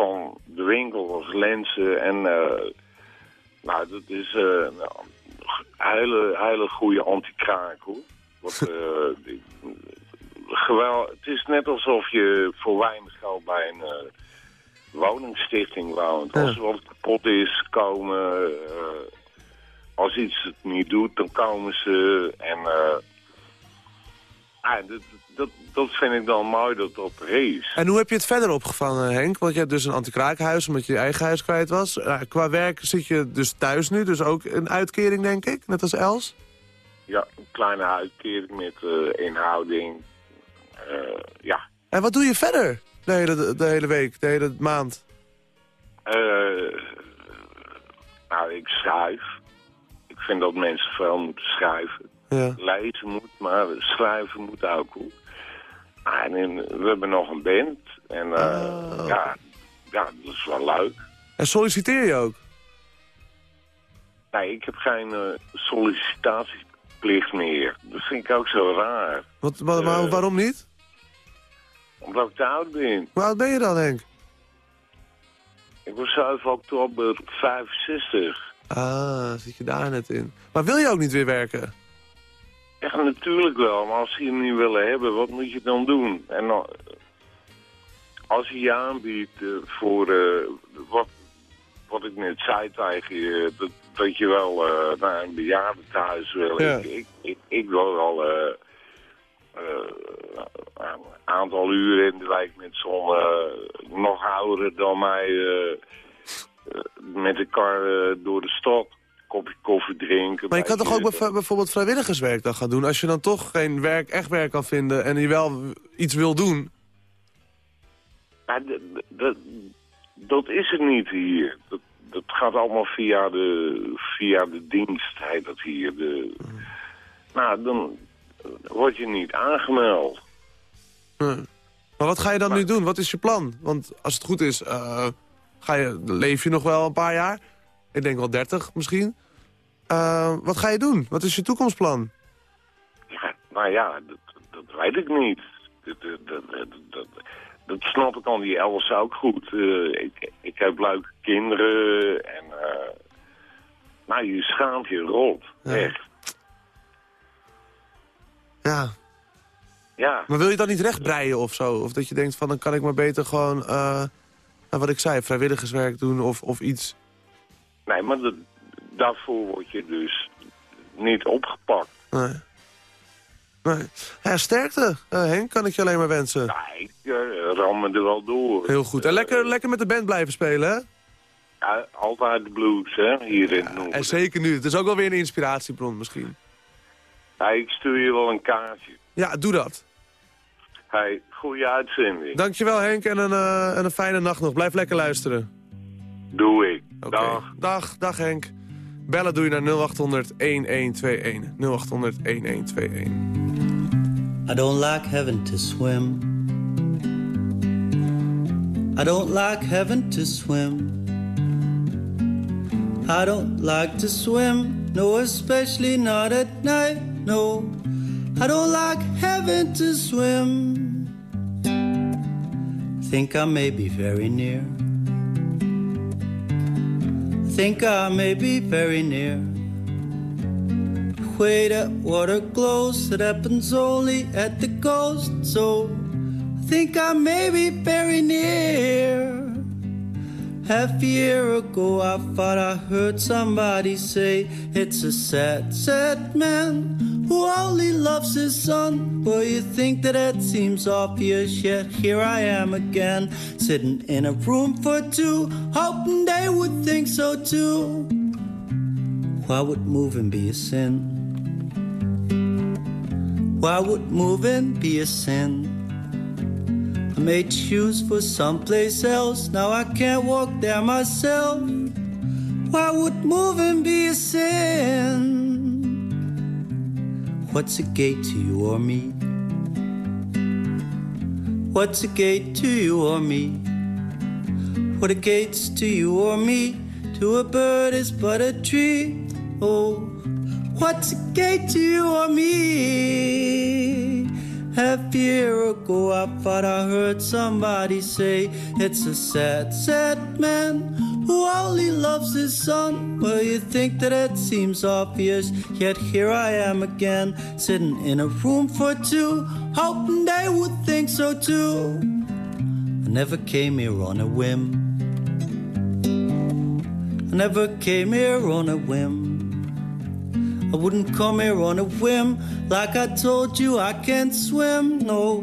van de winkel was Lensen. En eh, nou, dat is eh, nou, een hele, hele goede anti-kraak, hoor. Wat, eh, die- gewel, het is net alsof je voor weinig geld bij een woningstichting woont. Als er wat kapot is, komen... eh, als iets het niet doet, dan komen ze en... ah, dat, dat, dat vind ik dan mooi dat dat er is. En hoe heb je het verder opgevangen, Henk? Want je hebt dus een anti-kraakhuis, omdat je je eigen huis kwijt was. Eh, qua werk zit je dus thuis nu, dus ook een uitkering, denk ik, net als Els. Ja, een kleine uitkering met eh, inhouding. Eh, ja, En wat doe je verder de hele, de hele week, de hele maand? Nou, ik schrijf. Ik vind dat mensen veel moeten schrijven. Ja. Lezen moet, maar schrijven moet ook. Ah, en in- we hebben nog een band. En eh, ja, ja, dat is wel leuk. En solliciteer je ook? Nee, ik heb geen eh, sollicitatieplicht meer. Dat vind ik ook zo raar. Wat, maar, maar Eh. waarom niet? Omdat ik te oud ben. Hoe oud ben je dan, Henk? Ik was 7 oktober 65. Ah, zit je daar net in. Maar wil je ook niet weer werken? Ja, natuurlijk wel. Maar als ze je niet willen hebben, wat moet je dan doen? En als je je aanbiedt eh, voor eh, wat, wat ik net zei tegen je, dat, dat je wel eh, naar een bejaardentehuis wil. Ja. Ik, ik, ik, ik wil wel een aantal uren in de week met zo'n nog ouder dan mij met de kar door de stad. Kopje koffie drinken. Maar je kan toch ook bijv- bijvoorbeeld vrijwilligerswerk dan gaan doen... als je dan toch geen werk, echt werk kan vinden en je wel iets wil doen? Maar dat, is het niet hier. Dat, dat gaat allemaal via de, via de dienst, heet dat hier. De, nou, dan word je niet aangemeld. Hm. Maar wat ga je dan nu doen? Wat is je plan? Want als het goed is, eh, ga je, leef je nog wel een paar jaar? Ik denk wel 30 misschien. Eh, wat ga je doen? Wat is je toekomstplan? Ja, nou ja, dat, dat weet ik niet. Dat, dat, dat, dat, dat, dat snap ik aan die Els ook goed. Eh, ik, ik heb leuke kinderen en... eh, nou, je schaamt je rot. Echt. Ja. Ja. Maar wil je dan niet rechtbreien of zo? Of dat je denkt van, dan kan ik maar beter gewoon... nou, wat ik zei, vrijwilligerswerk doen of, of iets. Nee, maar dat, daarvoor word je dus niet opgepakt. Nee. nee. Ja, sterkte, eh, Henk, kan ik je alleen maar wensen. Ik uh, ram me er wel door. Heel goed. En lekker, lekker met de band blijven spelen, hè? Ja, altijd de blues, hè, hier in het noorden. En zeker nu. Het is ook wel weer een inspiratiebron misschien. Ja, ik stuur je wel een kaartje. Ja, doe dat. Hey, goede uitzending. Dankjewel Henk en een, eh, en een fijne nacht nog. Blijf lekker luisteren. Doe ik. Dag. Dag, dag Henk. Bellen doe je naar 0800 1121. 0800 1121. I don't like having to swim. I don't like having to swim. I don't like to swim no, especially not at night. No, I don't like having to swim. Think I may be very near. Think I may be very near. The way that water glows, it happens only at the coast. So I think I may be very near. Half a year ago, I thought I heard somebody say it's a sad, sad man who only loves his son. Well, you think that it seems obvious, yet here I am again, sitting in a room for two, hoping they would think so too. Why would moving be a sin? Why would moving be a sin? Made shoes for someplace else. Now I can't walk there myself. Why would moving be a sin? What's a gate to you or me? What's a gate to you or me? What a gate's to you or me? To a bird is but a tree. Oh, what's a gate to you or me? Half year ago, I thought I heard somebody say it's a sad, sad man who only loves his son. Well, you think that it seems obvious, yet here I am again, sitting in a room for two, hoping they would think so too. I never came here on a whim. I never came here on a whim. I wouldn't come here on a whim. Like I told you, I can't swim. No,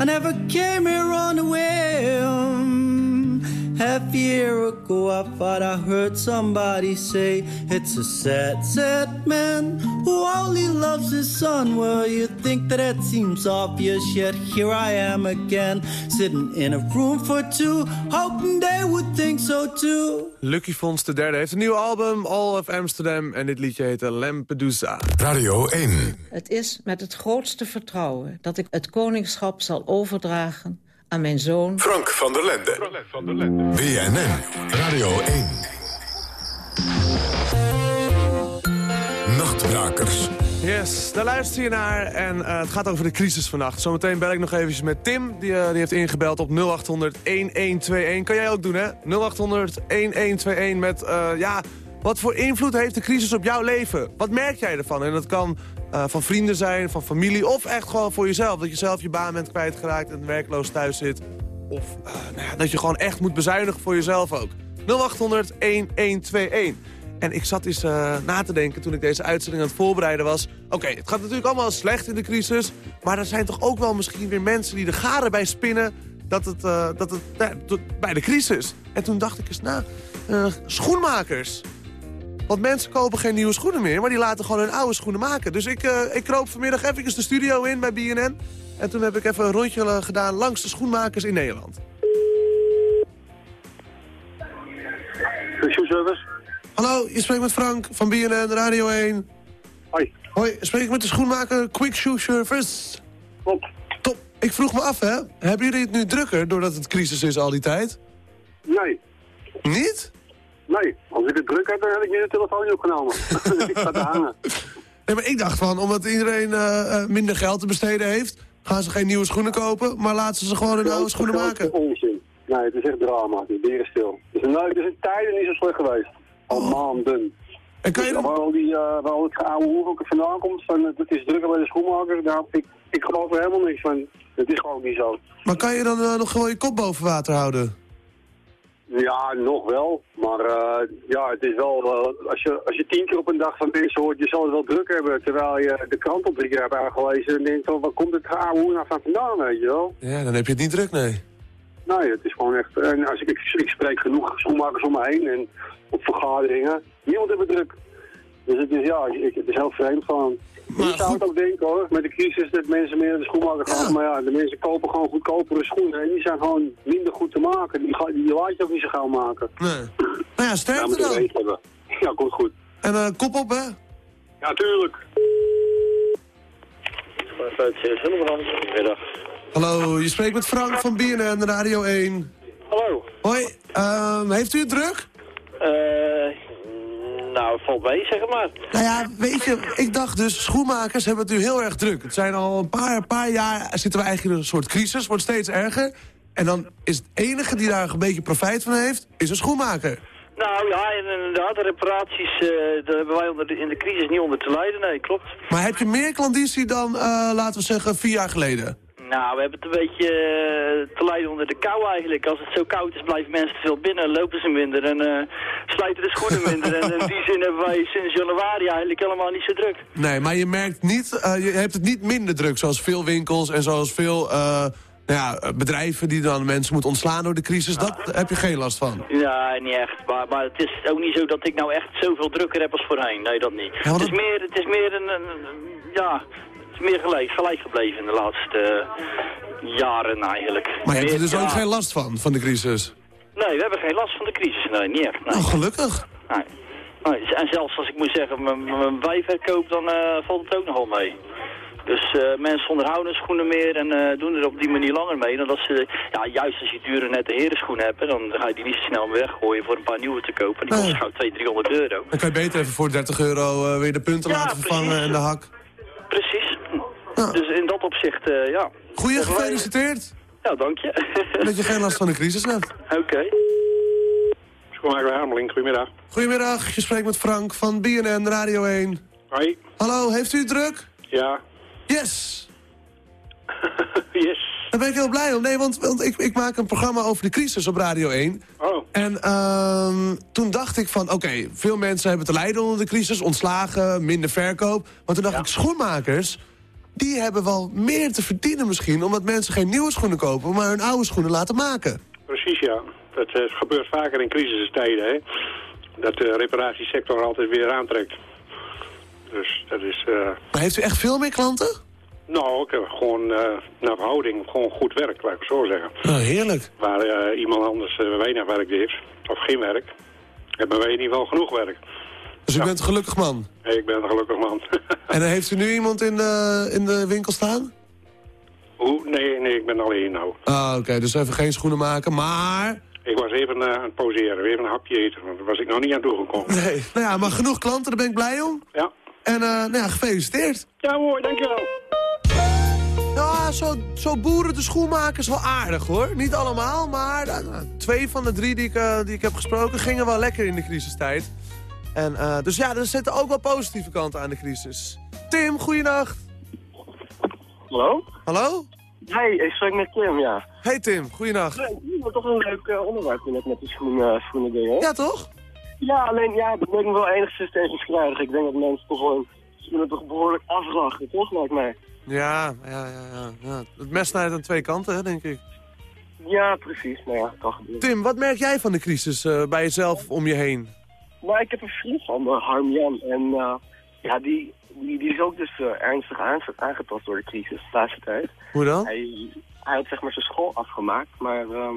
I never came here on a whim. Half a year ago, I thought I heard somebody say it's a sad, sad man who only loves his son. Well, you think that it seems obvious, yet here I am again, sitting in a room for two, hoping they would think so too. Lucky Fons de derde heeft een nieuw album, All of Amsterdam. En dit liedje heet Lampedusa. Radio 1. Het is met het grootste vertrouwen dat ik het koningschap zal overdragen aan mijn zoon... Frank van der Lende. BNN. Radio 1. Nachtbrakers. Yes, daar luister je naar en eh, het gaat over de crisis vannacht. Zometeen bel ik nog eventjes met Tim, die, eh, die heeft ingebeld op 0800-1121. Kan jij ook doen, hè? 0800-1121 met, eh, ja, wat voor invloed heeft de crisis op jouw leven? Wat merk jij ervan? En dat kan eh, van vrienden zijn, van familie of echt gewoon voor jezelf. Dat je zelf je baan bent kwijtgeraakt en werkloos thuis zit. Of eh, nou ja, dat je gewoon echt moet bezuinigen voor jezelf ook. 0800-1121. En ik zat eens eh, na te denken toen ik deze uitzending aan het voorbereiden was. Oké, het gaat natuurlijk allemaal slecht in de crisis. Maar er zijn toch ook wel misschien weer mensen die de garen bij spinnen... dat het, dat het nou, bij de crisis. En toen dacht ik eens, eh, schoenmakers. Want mensen kopen geen nieuwe schoenen meer, maar die laten gewoon hun oude schoenen maken. Dus ik, eh, ik kroop vanmiddag even de studio in bij BNN. En toen heb ik even een rondje eh, gedaan langs de schoenmakers in Nederland. Shoeservice? Hallo, je spreekt met Frank van BNN Radio 1. Hoi. Hoi, spreek ik met de schoenmaker Quick Shoe Service? Klopt. Top. Ik vroeg me af, hè. Hebben jullie het nu drukker doordat het crisis is al die tijd? Nee. Niet? Nee. Als ik het druk had, dan had ik niet de telefoon niet opgenomen. ik sta te hangen. Nee, maar ik dacht van, omdat iedereen eh, eh, minder geld te besteden heeft... gaan ze geen nieuwe schoenen kopen, maar laten ze ze gewoon hun oude schoenen maken. Onzin. Nee, het is echt drama. De dieren stil. Dus nee, het is in tijden niet zo slecht geweest. Al maanden. En kan je dus, waar al die, uh, waar al het oude hoer ook vandaan komt, van het is drukker bij de schoenmaker, daar, ik, ik geloof er helemaal niks van. Het is gewoon niet zo. Maar kan je dan eh, nog gewoon je kop boven water houden? Ja, nog wel. Maar eh, ja, het is wel, eh, als, je, als je tien keer op een dag van mensen hoort, je zal het wel druk hebben, terwijl je de krant op drie keer hebt uitgelezen en denkt, oh, waar komt het hoer nou van vandaan, weet je wel? Ja, dan heb je het niet druk, nee. Nee, het is gewoon echt, en als ik, ik, ik spreek genoeg schoenmakers om me heen en op vergaderingen, niemand heeft het druk. Dus het is, ja, ik, het is heel vreemd gewoon. Je zou het ook denken hoor, met de crisis dat mensen meer naar de schoenmaker gaan. Maar ja, de mensen kopen gewoon goedkopere schoenen en die zijn gewoon minder goed te maken. Die, ga- die laat je ook niet zo gauw maken. Nee. Nou ja, sterkte moet je dan. Ja, komt goed. En eh, kop op, hè? Ja, tuurlijk. Middag. Hallo, je spreekt met Frank van BNN Radio 1. Hallo. Hoi, ehm, heeft u het druk? Eh, nou, Nou, valt mee, zeg maar. Nou ja, weet je, ik dacht dus, schoenmakers hebben het nu heel erg druk. Het zijn al een paar, paar jaar, zitten we eigenlijk in een soort crisis, wordt steeds erger. En dan is het enige die daar een beetje profijt van heeft, is een schoenmaker. Nou ja, en inderdaad, de reparaties, eh, daar hebben wij onder de- in de crisis niet onder te lijden. Nee, klopt. Maar heb je meer klandizie dan, eh, laten we zeggen, vier jaar geleden? Nou, we hebben het een beetje eh, te lijden onder de kou eigenlijk. Als het zo koud is, blijven mensen te veel binnen, lopen ze minder en eh slijten de schoenen minder. en in die zin hebben wij sinds januari eigenlijk helemaal niet zo druk. Nee, maar je merkt niet, eh, je hebt het niet minder druk, zoals veel winkels en zoals veel nou ja, bedrijven die dan mensen moeten ontslaan door de crisis. Dat heb je geen last van. Ja, niet echt. Maar, maar het is ook niet zo dat ik nou echt zoveel drukker heb als voorheen. Nee, dat niet. het, is meer, het is meer een, een- een- ja, is meer gelijk, gelijk gebleven in de laatste eh, jaren eigenlijk. Maar je hebt er dus ook geen last van, van de crisis. Nee, we hebben geen last van de crisis. Nee, niet echt. Nee. Nou, gelukkig. Nee. Nee, En zelfs als ik moet zeggen, mijn- mijn bijverkoop, dan eh, valt het ook nogal mee. Dus eh, mensen onderhouden schoenen meer en doen er op die manier langer mee. Dan dat ze, ja, juist als je dure nette herenschoenen hebt, dan ga je die niet zo snel meer weggooien voor een paar nieuwe te kopen. Die kosten gauw 200, 300 euro. Dan kan je beter even voor 30 euro weer de punten laten vervangen en de hak. Precies. Dus in dat opzicht, eh, ja. Goeie, gefeliciteerd. Ja, dank je. Dat je geen last van de crisis hebt. Oké. Schoonmaker Hameling, goedemiddag. Goedemiddag, je spreekt met Frank van BNN Radio 1. Hoi. Hallo, heeft u het druk? Ja. Yes. yes. Daar ben ik heel blij om. Nee, want, want ik, ik maak een programma over de crisis op Radio 1. Oh. En ehm, toen dacht ik van, oké, veel mensen hebben te lijden onder de crisis. Ontslagen, minder verkoop. Maar toen dacht ik, schoenmakers, die hebben wel meer te verdienen misschien. Omdat mensen geen nieuwe schoenen kopen, maar hun oude schoenen laten maken. Precies, ja. Dat eh, gebeurt vaker in crisistijden, hè. Dat de reparatiesector altijd weer aantrekt. Dus dat is... eh, Maar heeft u echt veel meer klanten? Nou, ik heb gewoon eh, naar verhouding gewoon goed werk, laat ik het zo zeggen. Oh, heerlijk. Waar eh, iemand anders eh, weinig werk heeft, of geen werk, hebben wij in ieder geval genoeg werk. Dus u bent een gelukkig man. Ik ben een gelukkig man. En heeft u nu iemand in de, in de winkel staan? Hoe? Nee, nee, ik ben alleen nou. Ah, oké, dus even geen schoenen maken, maar... Ik was even eh, aan het pauzeren, even een hapje eten, want daar was ik nog niet aan toegekomen. Nee, nou ja, maar genoeg klanten, daar ben ik blij om. Ja. En eh, nou ja, gefeliciteerd. Ja, mooi, dankjewel. Ja, zo, zo boeren de schoenmakers wel aardig hoor. Niet allemaal, maar eh, nou, twee van de drie die ik, eh, die ik heb gesproken gingen wel lekker in de crisistijd. En, eh, dus ja, er zitten ook wel positieve kanten aan de crisis. Tim, goeienacht. Hallo? Hallo? Hey, ik spreek met Tim, ja. Hey Tim, goeienacht. Maar toch een leuk eh, onderwerp net met die schoenen, schoenen dingen. Ja, toch? Ja, alleen ja, dat lijkt me wel enigszins tegenstrijdig. Ik denk dat mensen toch wel schoenen toch behoorlijk afrachten, toch, lijkt mij. Ja, ja, ja, ja, ja. Het mes snijdt aan twee kanten, hè, denk ik. Ja, precies. Nou ja, kan gebeuren. Tim, wat merk jij van de crisis eh, bij jezelf om je heen? Nou, ik heb een vriend van me, Harm Jan. En eh, ja, die, die, die is ook dus eh, ernstig aange- aangetast door de crisis de laatste tijd. Hoe dan? Hij, hij had zeg maar zijn school afgemaakt, maar ehm,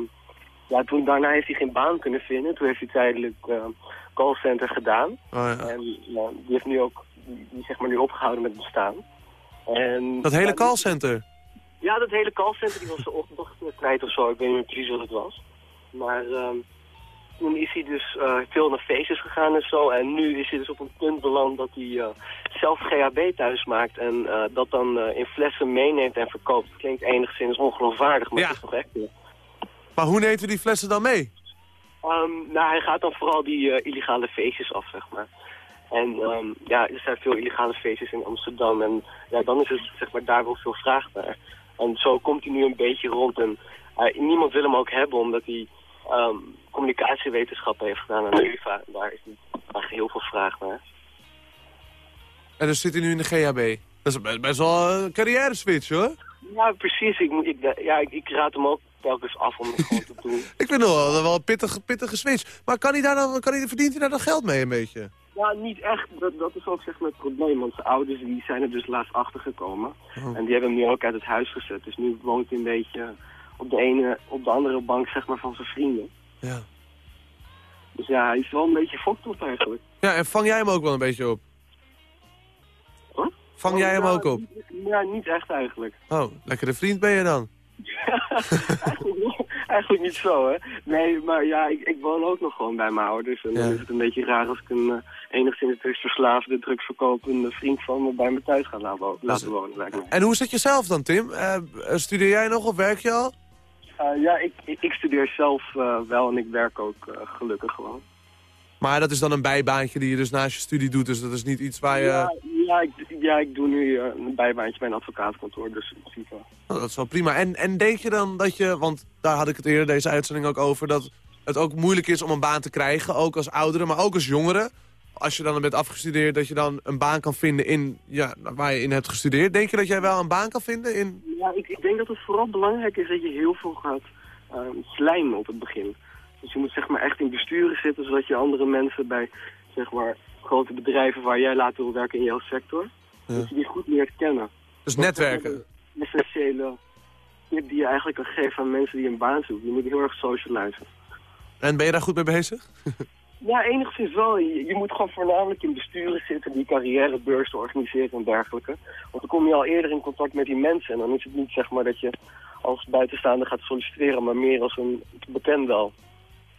ja, toen, daarna heeft hij geen baan kunnen vinden. Toen heeft hij tijdelijk ehm callcenter gedaan. Oh, ja. En ja, die heeft nu ook, die, zeg maar nu opgehouden met bestaan. En, Dat hele callcenter. Ja, dat hele callcenter die was de ochtend kwijt of zo. Ik weet niet meer precies wat het was. Maar ehm, toen is hij dus eh, veel naar feestjes gegaan en zo. En nu is hij dus op een punt beland dat hij eh, zelf GHB thuis maakt. En dat dan in flessen meeneemt en verkoopt. Klinkt enigszins ongeloofwaardig, maar Ja. het is toch echt... Maar hoe neemt u die flessen dan mee? Ehm, nou, hij gaat dan vooral die eh, illegale feestjes af, zeg maar. En ehm, ja, er zijn veel illegale feestjes in Amsterdam. En ja, dan is het zeg maar, daar wel veel vraag naar. En zo komt hij nu een beetje rond. En eh, niemand wil hem ook hebben, omdat hij ehm, communicatiewetenschappen heeft gedaan aan de UvA. Daar is echt heel veel vraag naar. En dus zit hij nu in de GHB. Dat is best- wel een carrière switch hoor. Ja, precies. Ik, ik, ja, ik, ik raad hem ook telkens af om het gewoon te doen. Ik vind het wel, wel een pittige, pittige switch. Maar kan hij daar dan, kan hij, verdient hij daar dan geld mee een beetje? Ja, niet echt. Dat, dat is ook zeg maar het probleem. Want zijn ouders die zijn er dus laatst achter gekomen. Oh. En die hebben hem nu ook uit het huis gezet. Dus nu woont hij een beetje op de ene, op de andere bank zeg maar van zijn vrienden. Ja. Dus ja, hij is wel een beetje fokt op eigenlijk. Ja, en vang jij hem ook wel een beetje op? Vang jij hem ook op? Ja, niet echt eigenlijk. Oh, lekkere vriend ben je dan. Eigenlijk niet zo, hè. Nee, maar ja, ik, ik woon ook nog gewoon bij mijn ouders. En dan is het een beetje raar als ik een eh, enigszins drugsverslaafde, drugsverkopende vriend van me bij me thuis ga laten, wo- laten wonen, lijkt me. En hoe zit je zelf dan, Tim? Eh, studeer jij nog of werk je al? Eh, ja, ik, ik, ik studeer zelf wel en ik werk ook gelukkig gewoon. Maar dat is dan een bijbaantje die je dus naast je studie doet. Dus dat is niet iets waar je... Ja, ja, ik, ja, ik doe nu eh, een bijbaantje bij een advocaatkantoor, dus in principe. Oh, dat is wel prima. En, en denk je dan dat je, want daar had ik het eerder deze uitzending ook over... dat het ook moeilijk is om een baan te krijgen, ook als ouderen, maar ook als jongeren. Als je dan bent afgestudeerd, dat je dan een baan kan vinden in, ja, waar je in hebt gestudeerd. Denk je dat jij wel een baan kan vinden in... Ja, ik, ik denk dat het vooral belangrijk is dat je heel veel gaat ehm slijmen op het begin. Dus je moet zeg maar echt in besturen zitten, zodat je andere mensen bij zeg maar grote bedrijven waar jij later wil werken in jouw sector, dat je die goed leert kennen. Dus Dat is netwerken. een essentiële tip die je eigenlijk kan geven aan mensen die een baan zoeken. Je moet heel erg socializen. En ben je daar goed mee bezig? Ja, enigszins wel. Je, je moet gewoon voornamelijk in besturen zitten die carrièrebeurzen organiseren en dergelijke. Want dan kom je al eerder in contact met die mensen. En dan is het niet zeg maar dat je als buitenstaander gaat solliciteren, maar meer als een bekende al.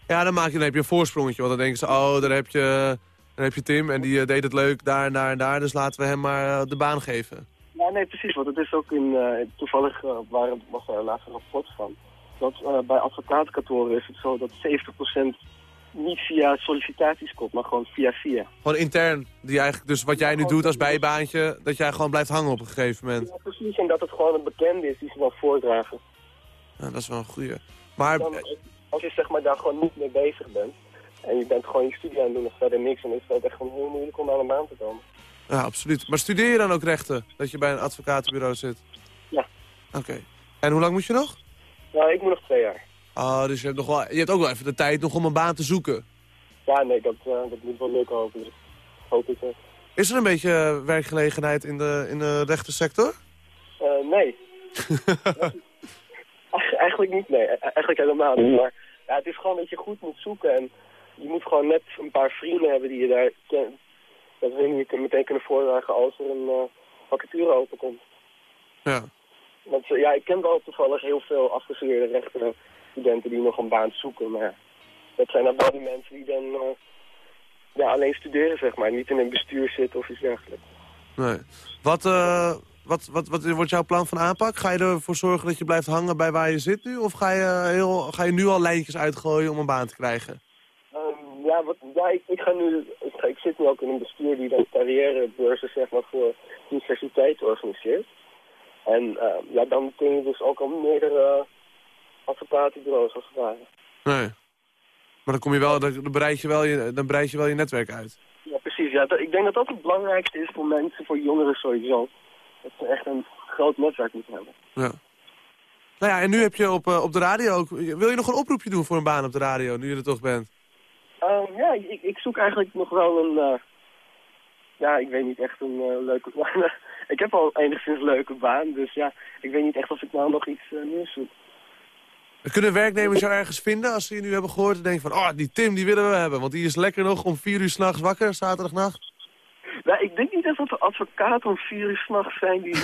Ja, dan, maak je, dan heb je een voorsprongetje. Want dan denken ze, oh, daar heb je, daar heb je Tim en die eh, deed het leuk daar en daar en daar. Dus laten we hem maar eh, de baan geven. Ja, nee, precies. Want het is ook in, eh, toevallig waar, was er laatst een rapport van. Dat bij advocaatkantoren is het zo dat 70% niet via sollicitaties komt, maar gewoon via via. Gewoon intern, die eigenlijk, dus wat jij nu doet als bijbaantje, dat jij gewoon blijft hangen op een gegeven moment. Ja, precies. En dat het gewoon een bekende is die ze wel voordragen. Ja, dat is wel een goeie. Maar... Dan, als je zeg maar daar gewoon niet mee bezig bent, en je bent gewoon je studie aan het doen of verder niks, dan is het echt gewoon heel moeilijk om aan een baan te komen. Ja, absoluut. Maar studeer je dan ook rechten? Dat je bij een advocatenbureau zit? Ja. Oké. Okay. En hoe lang moet je nog? Nou, ik moet nog twee jaar. Oh, dus je hebt, nog wel, je hebt ook wel even de tijd nog om een baan te zoeken. Ja, nee, dat, uh, dat moet wel lukken hopen. Dus hoop ik. Uh. Is er een beetje werkgelegenheid in de, in de rechtensector? Uh, nee. Eigenlijk niet, nee. Eigenlijk helemaal niet. Maar ja, het is gewoon dat je goed moet zoeken. En je moet gewoon net een paar vrienden hebben die je daar kent. Dat hun je meteen kunnen voordragen als er een uh, vacature openkomt. Ja. Want ja, ik ken wel toevallig heel veel afgestudeerde rechtenstudenten die nog een baan zoeken. Maar dat zijn dan wel die mensen die dan uh, ja, alleen studeren, zeg maar. Niet in een bestuur zitten of iets dergelijks. Nee. Wat, uh, wat, wat, wat wordt jouw plan van aanpak? Ga je ervoor zorgen dat je blijft hangen bij waar je zit nu? Of ga je, heel, ga je nu al lijntjes uitgooien om een baan te krijgen? Um, ja, wat, ja ik, ik, ga nu, ik, ga, ik, zit nu ook in een bestuur die dan carrièrebeurzen zeg maar, voor universiteiten organiseert. En uh, ja, dan kun je dus ook al meerdere advocatenbureaus als het ware. Nee. Maar dan, kom je wel, dan, breid je wel je, dan breid je wel je netwerk uit. Ja, precies. Ja, ik denk dat dat het belangrijkste is voor mensen, voor jongeren sowieso. Dat ze echt een groot netwerk moeten hebben. Ja. Nou ja, en nu heb je op, uh, op de radio ook... Wil je nog een oproepje doen voor een baan op de radio, nu je er toch bent? Uh, ja, ik, ik, zoek eigenlijk nog wel een... Uh, ja, ik weet niet echt een uh, leuke baan. ik heb al enigszins een leuke baan, dus ja, ik weet niet echt of ik nou nog iets nieuws zoek. Kunnen werknemers jou ergens vinden als ze je nu hebben gehoord en denken van... oh, die Tim, die willen we hebben, want die is lekker nog om vier uur s'nachts wakker, zaterdagnacht? Nou, ik denk niet dat de advocaten om vier uur s'nachts zijn die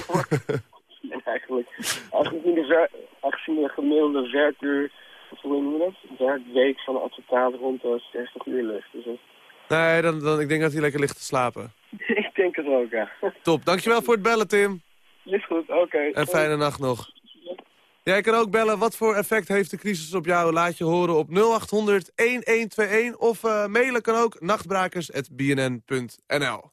zijn eigenlijk. Aangezien de, aangezien de gemiddelde werkuur, of hoe noem je dat? Werkweek van een advocaat rond de 60 uur ligt. Dus. Nee, dan, dan, ik denk dat hij lekker ligt te slapen. ik denk het ook, ja. Top, dankjewel voor het bellen, Tim. Is goed, oké. Okay. En fijne nacht nog. Jij kan ook bellen. Wat voor effect heeft de crisis op jou? Laat je horen op 0800 1121 of uh, mailen kan ook nachtbrakers.bnn.nl.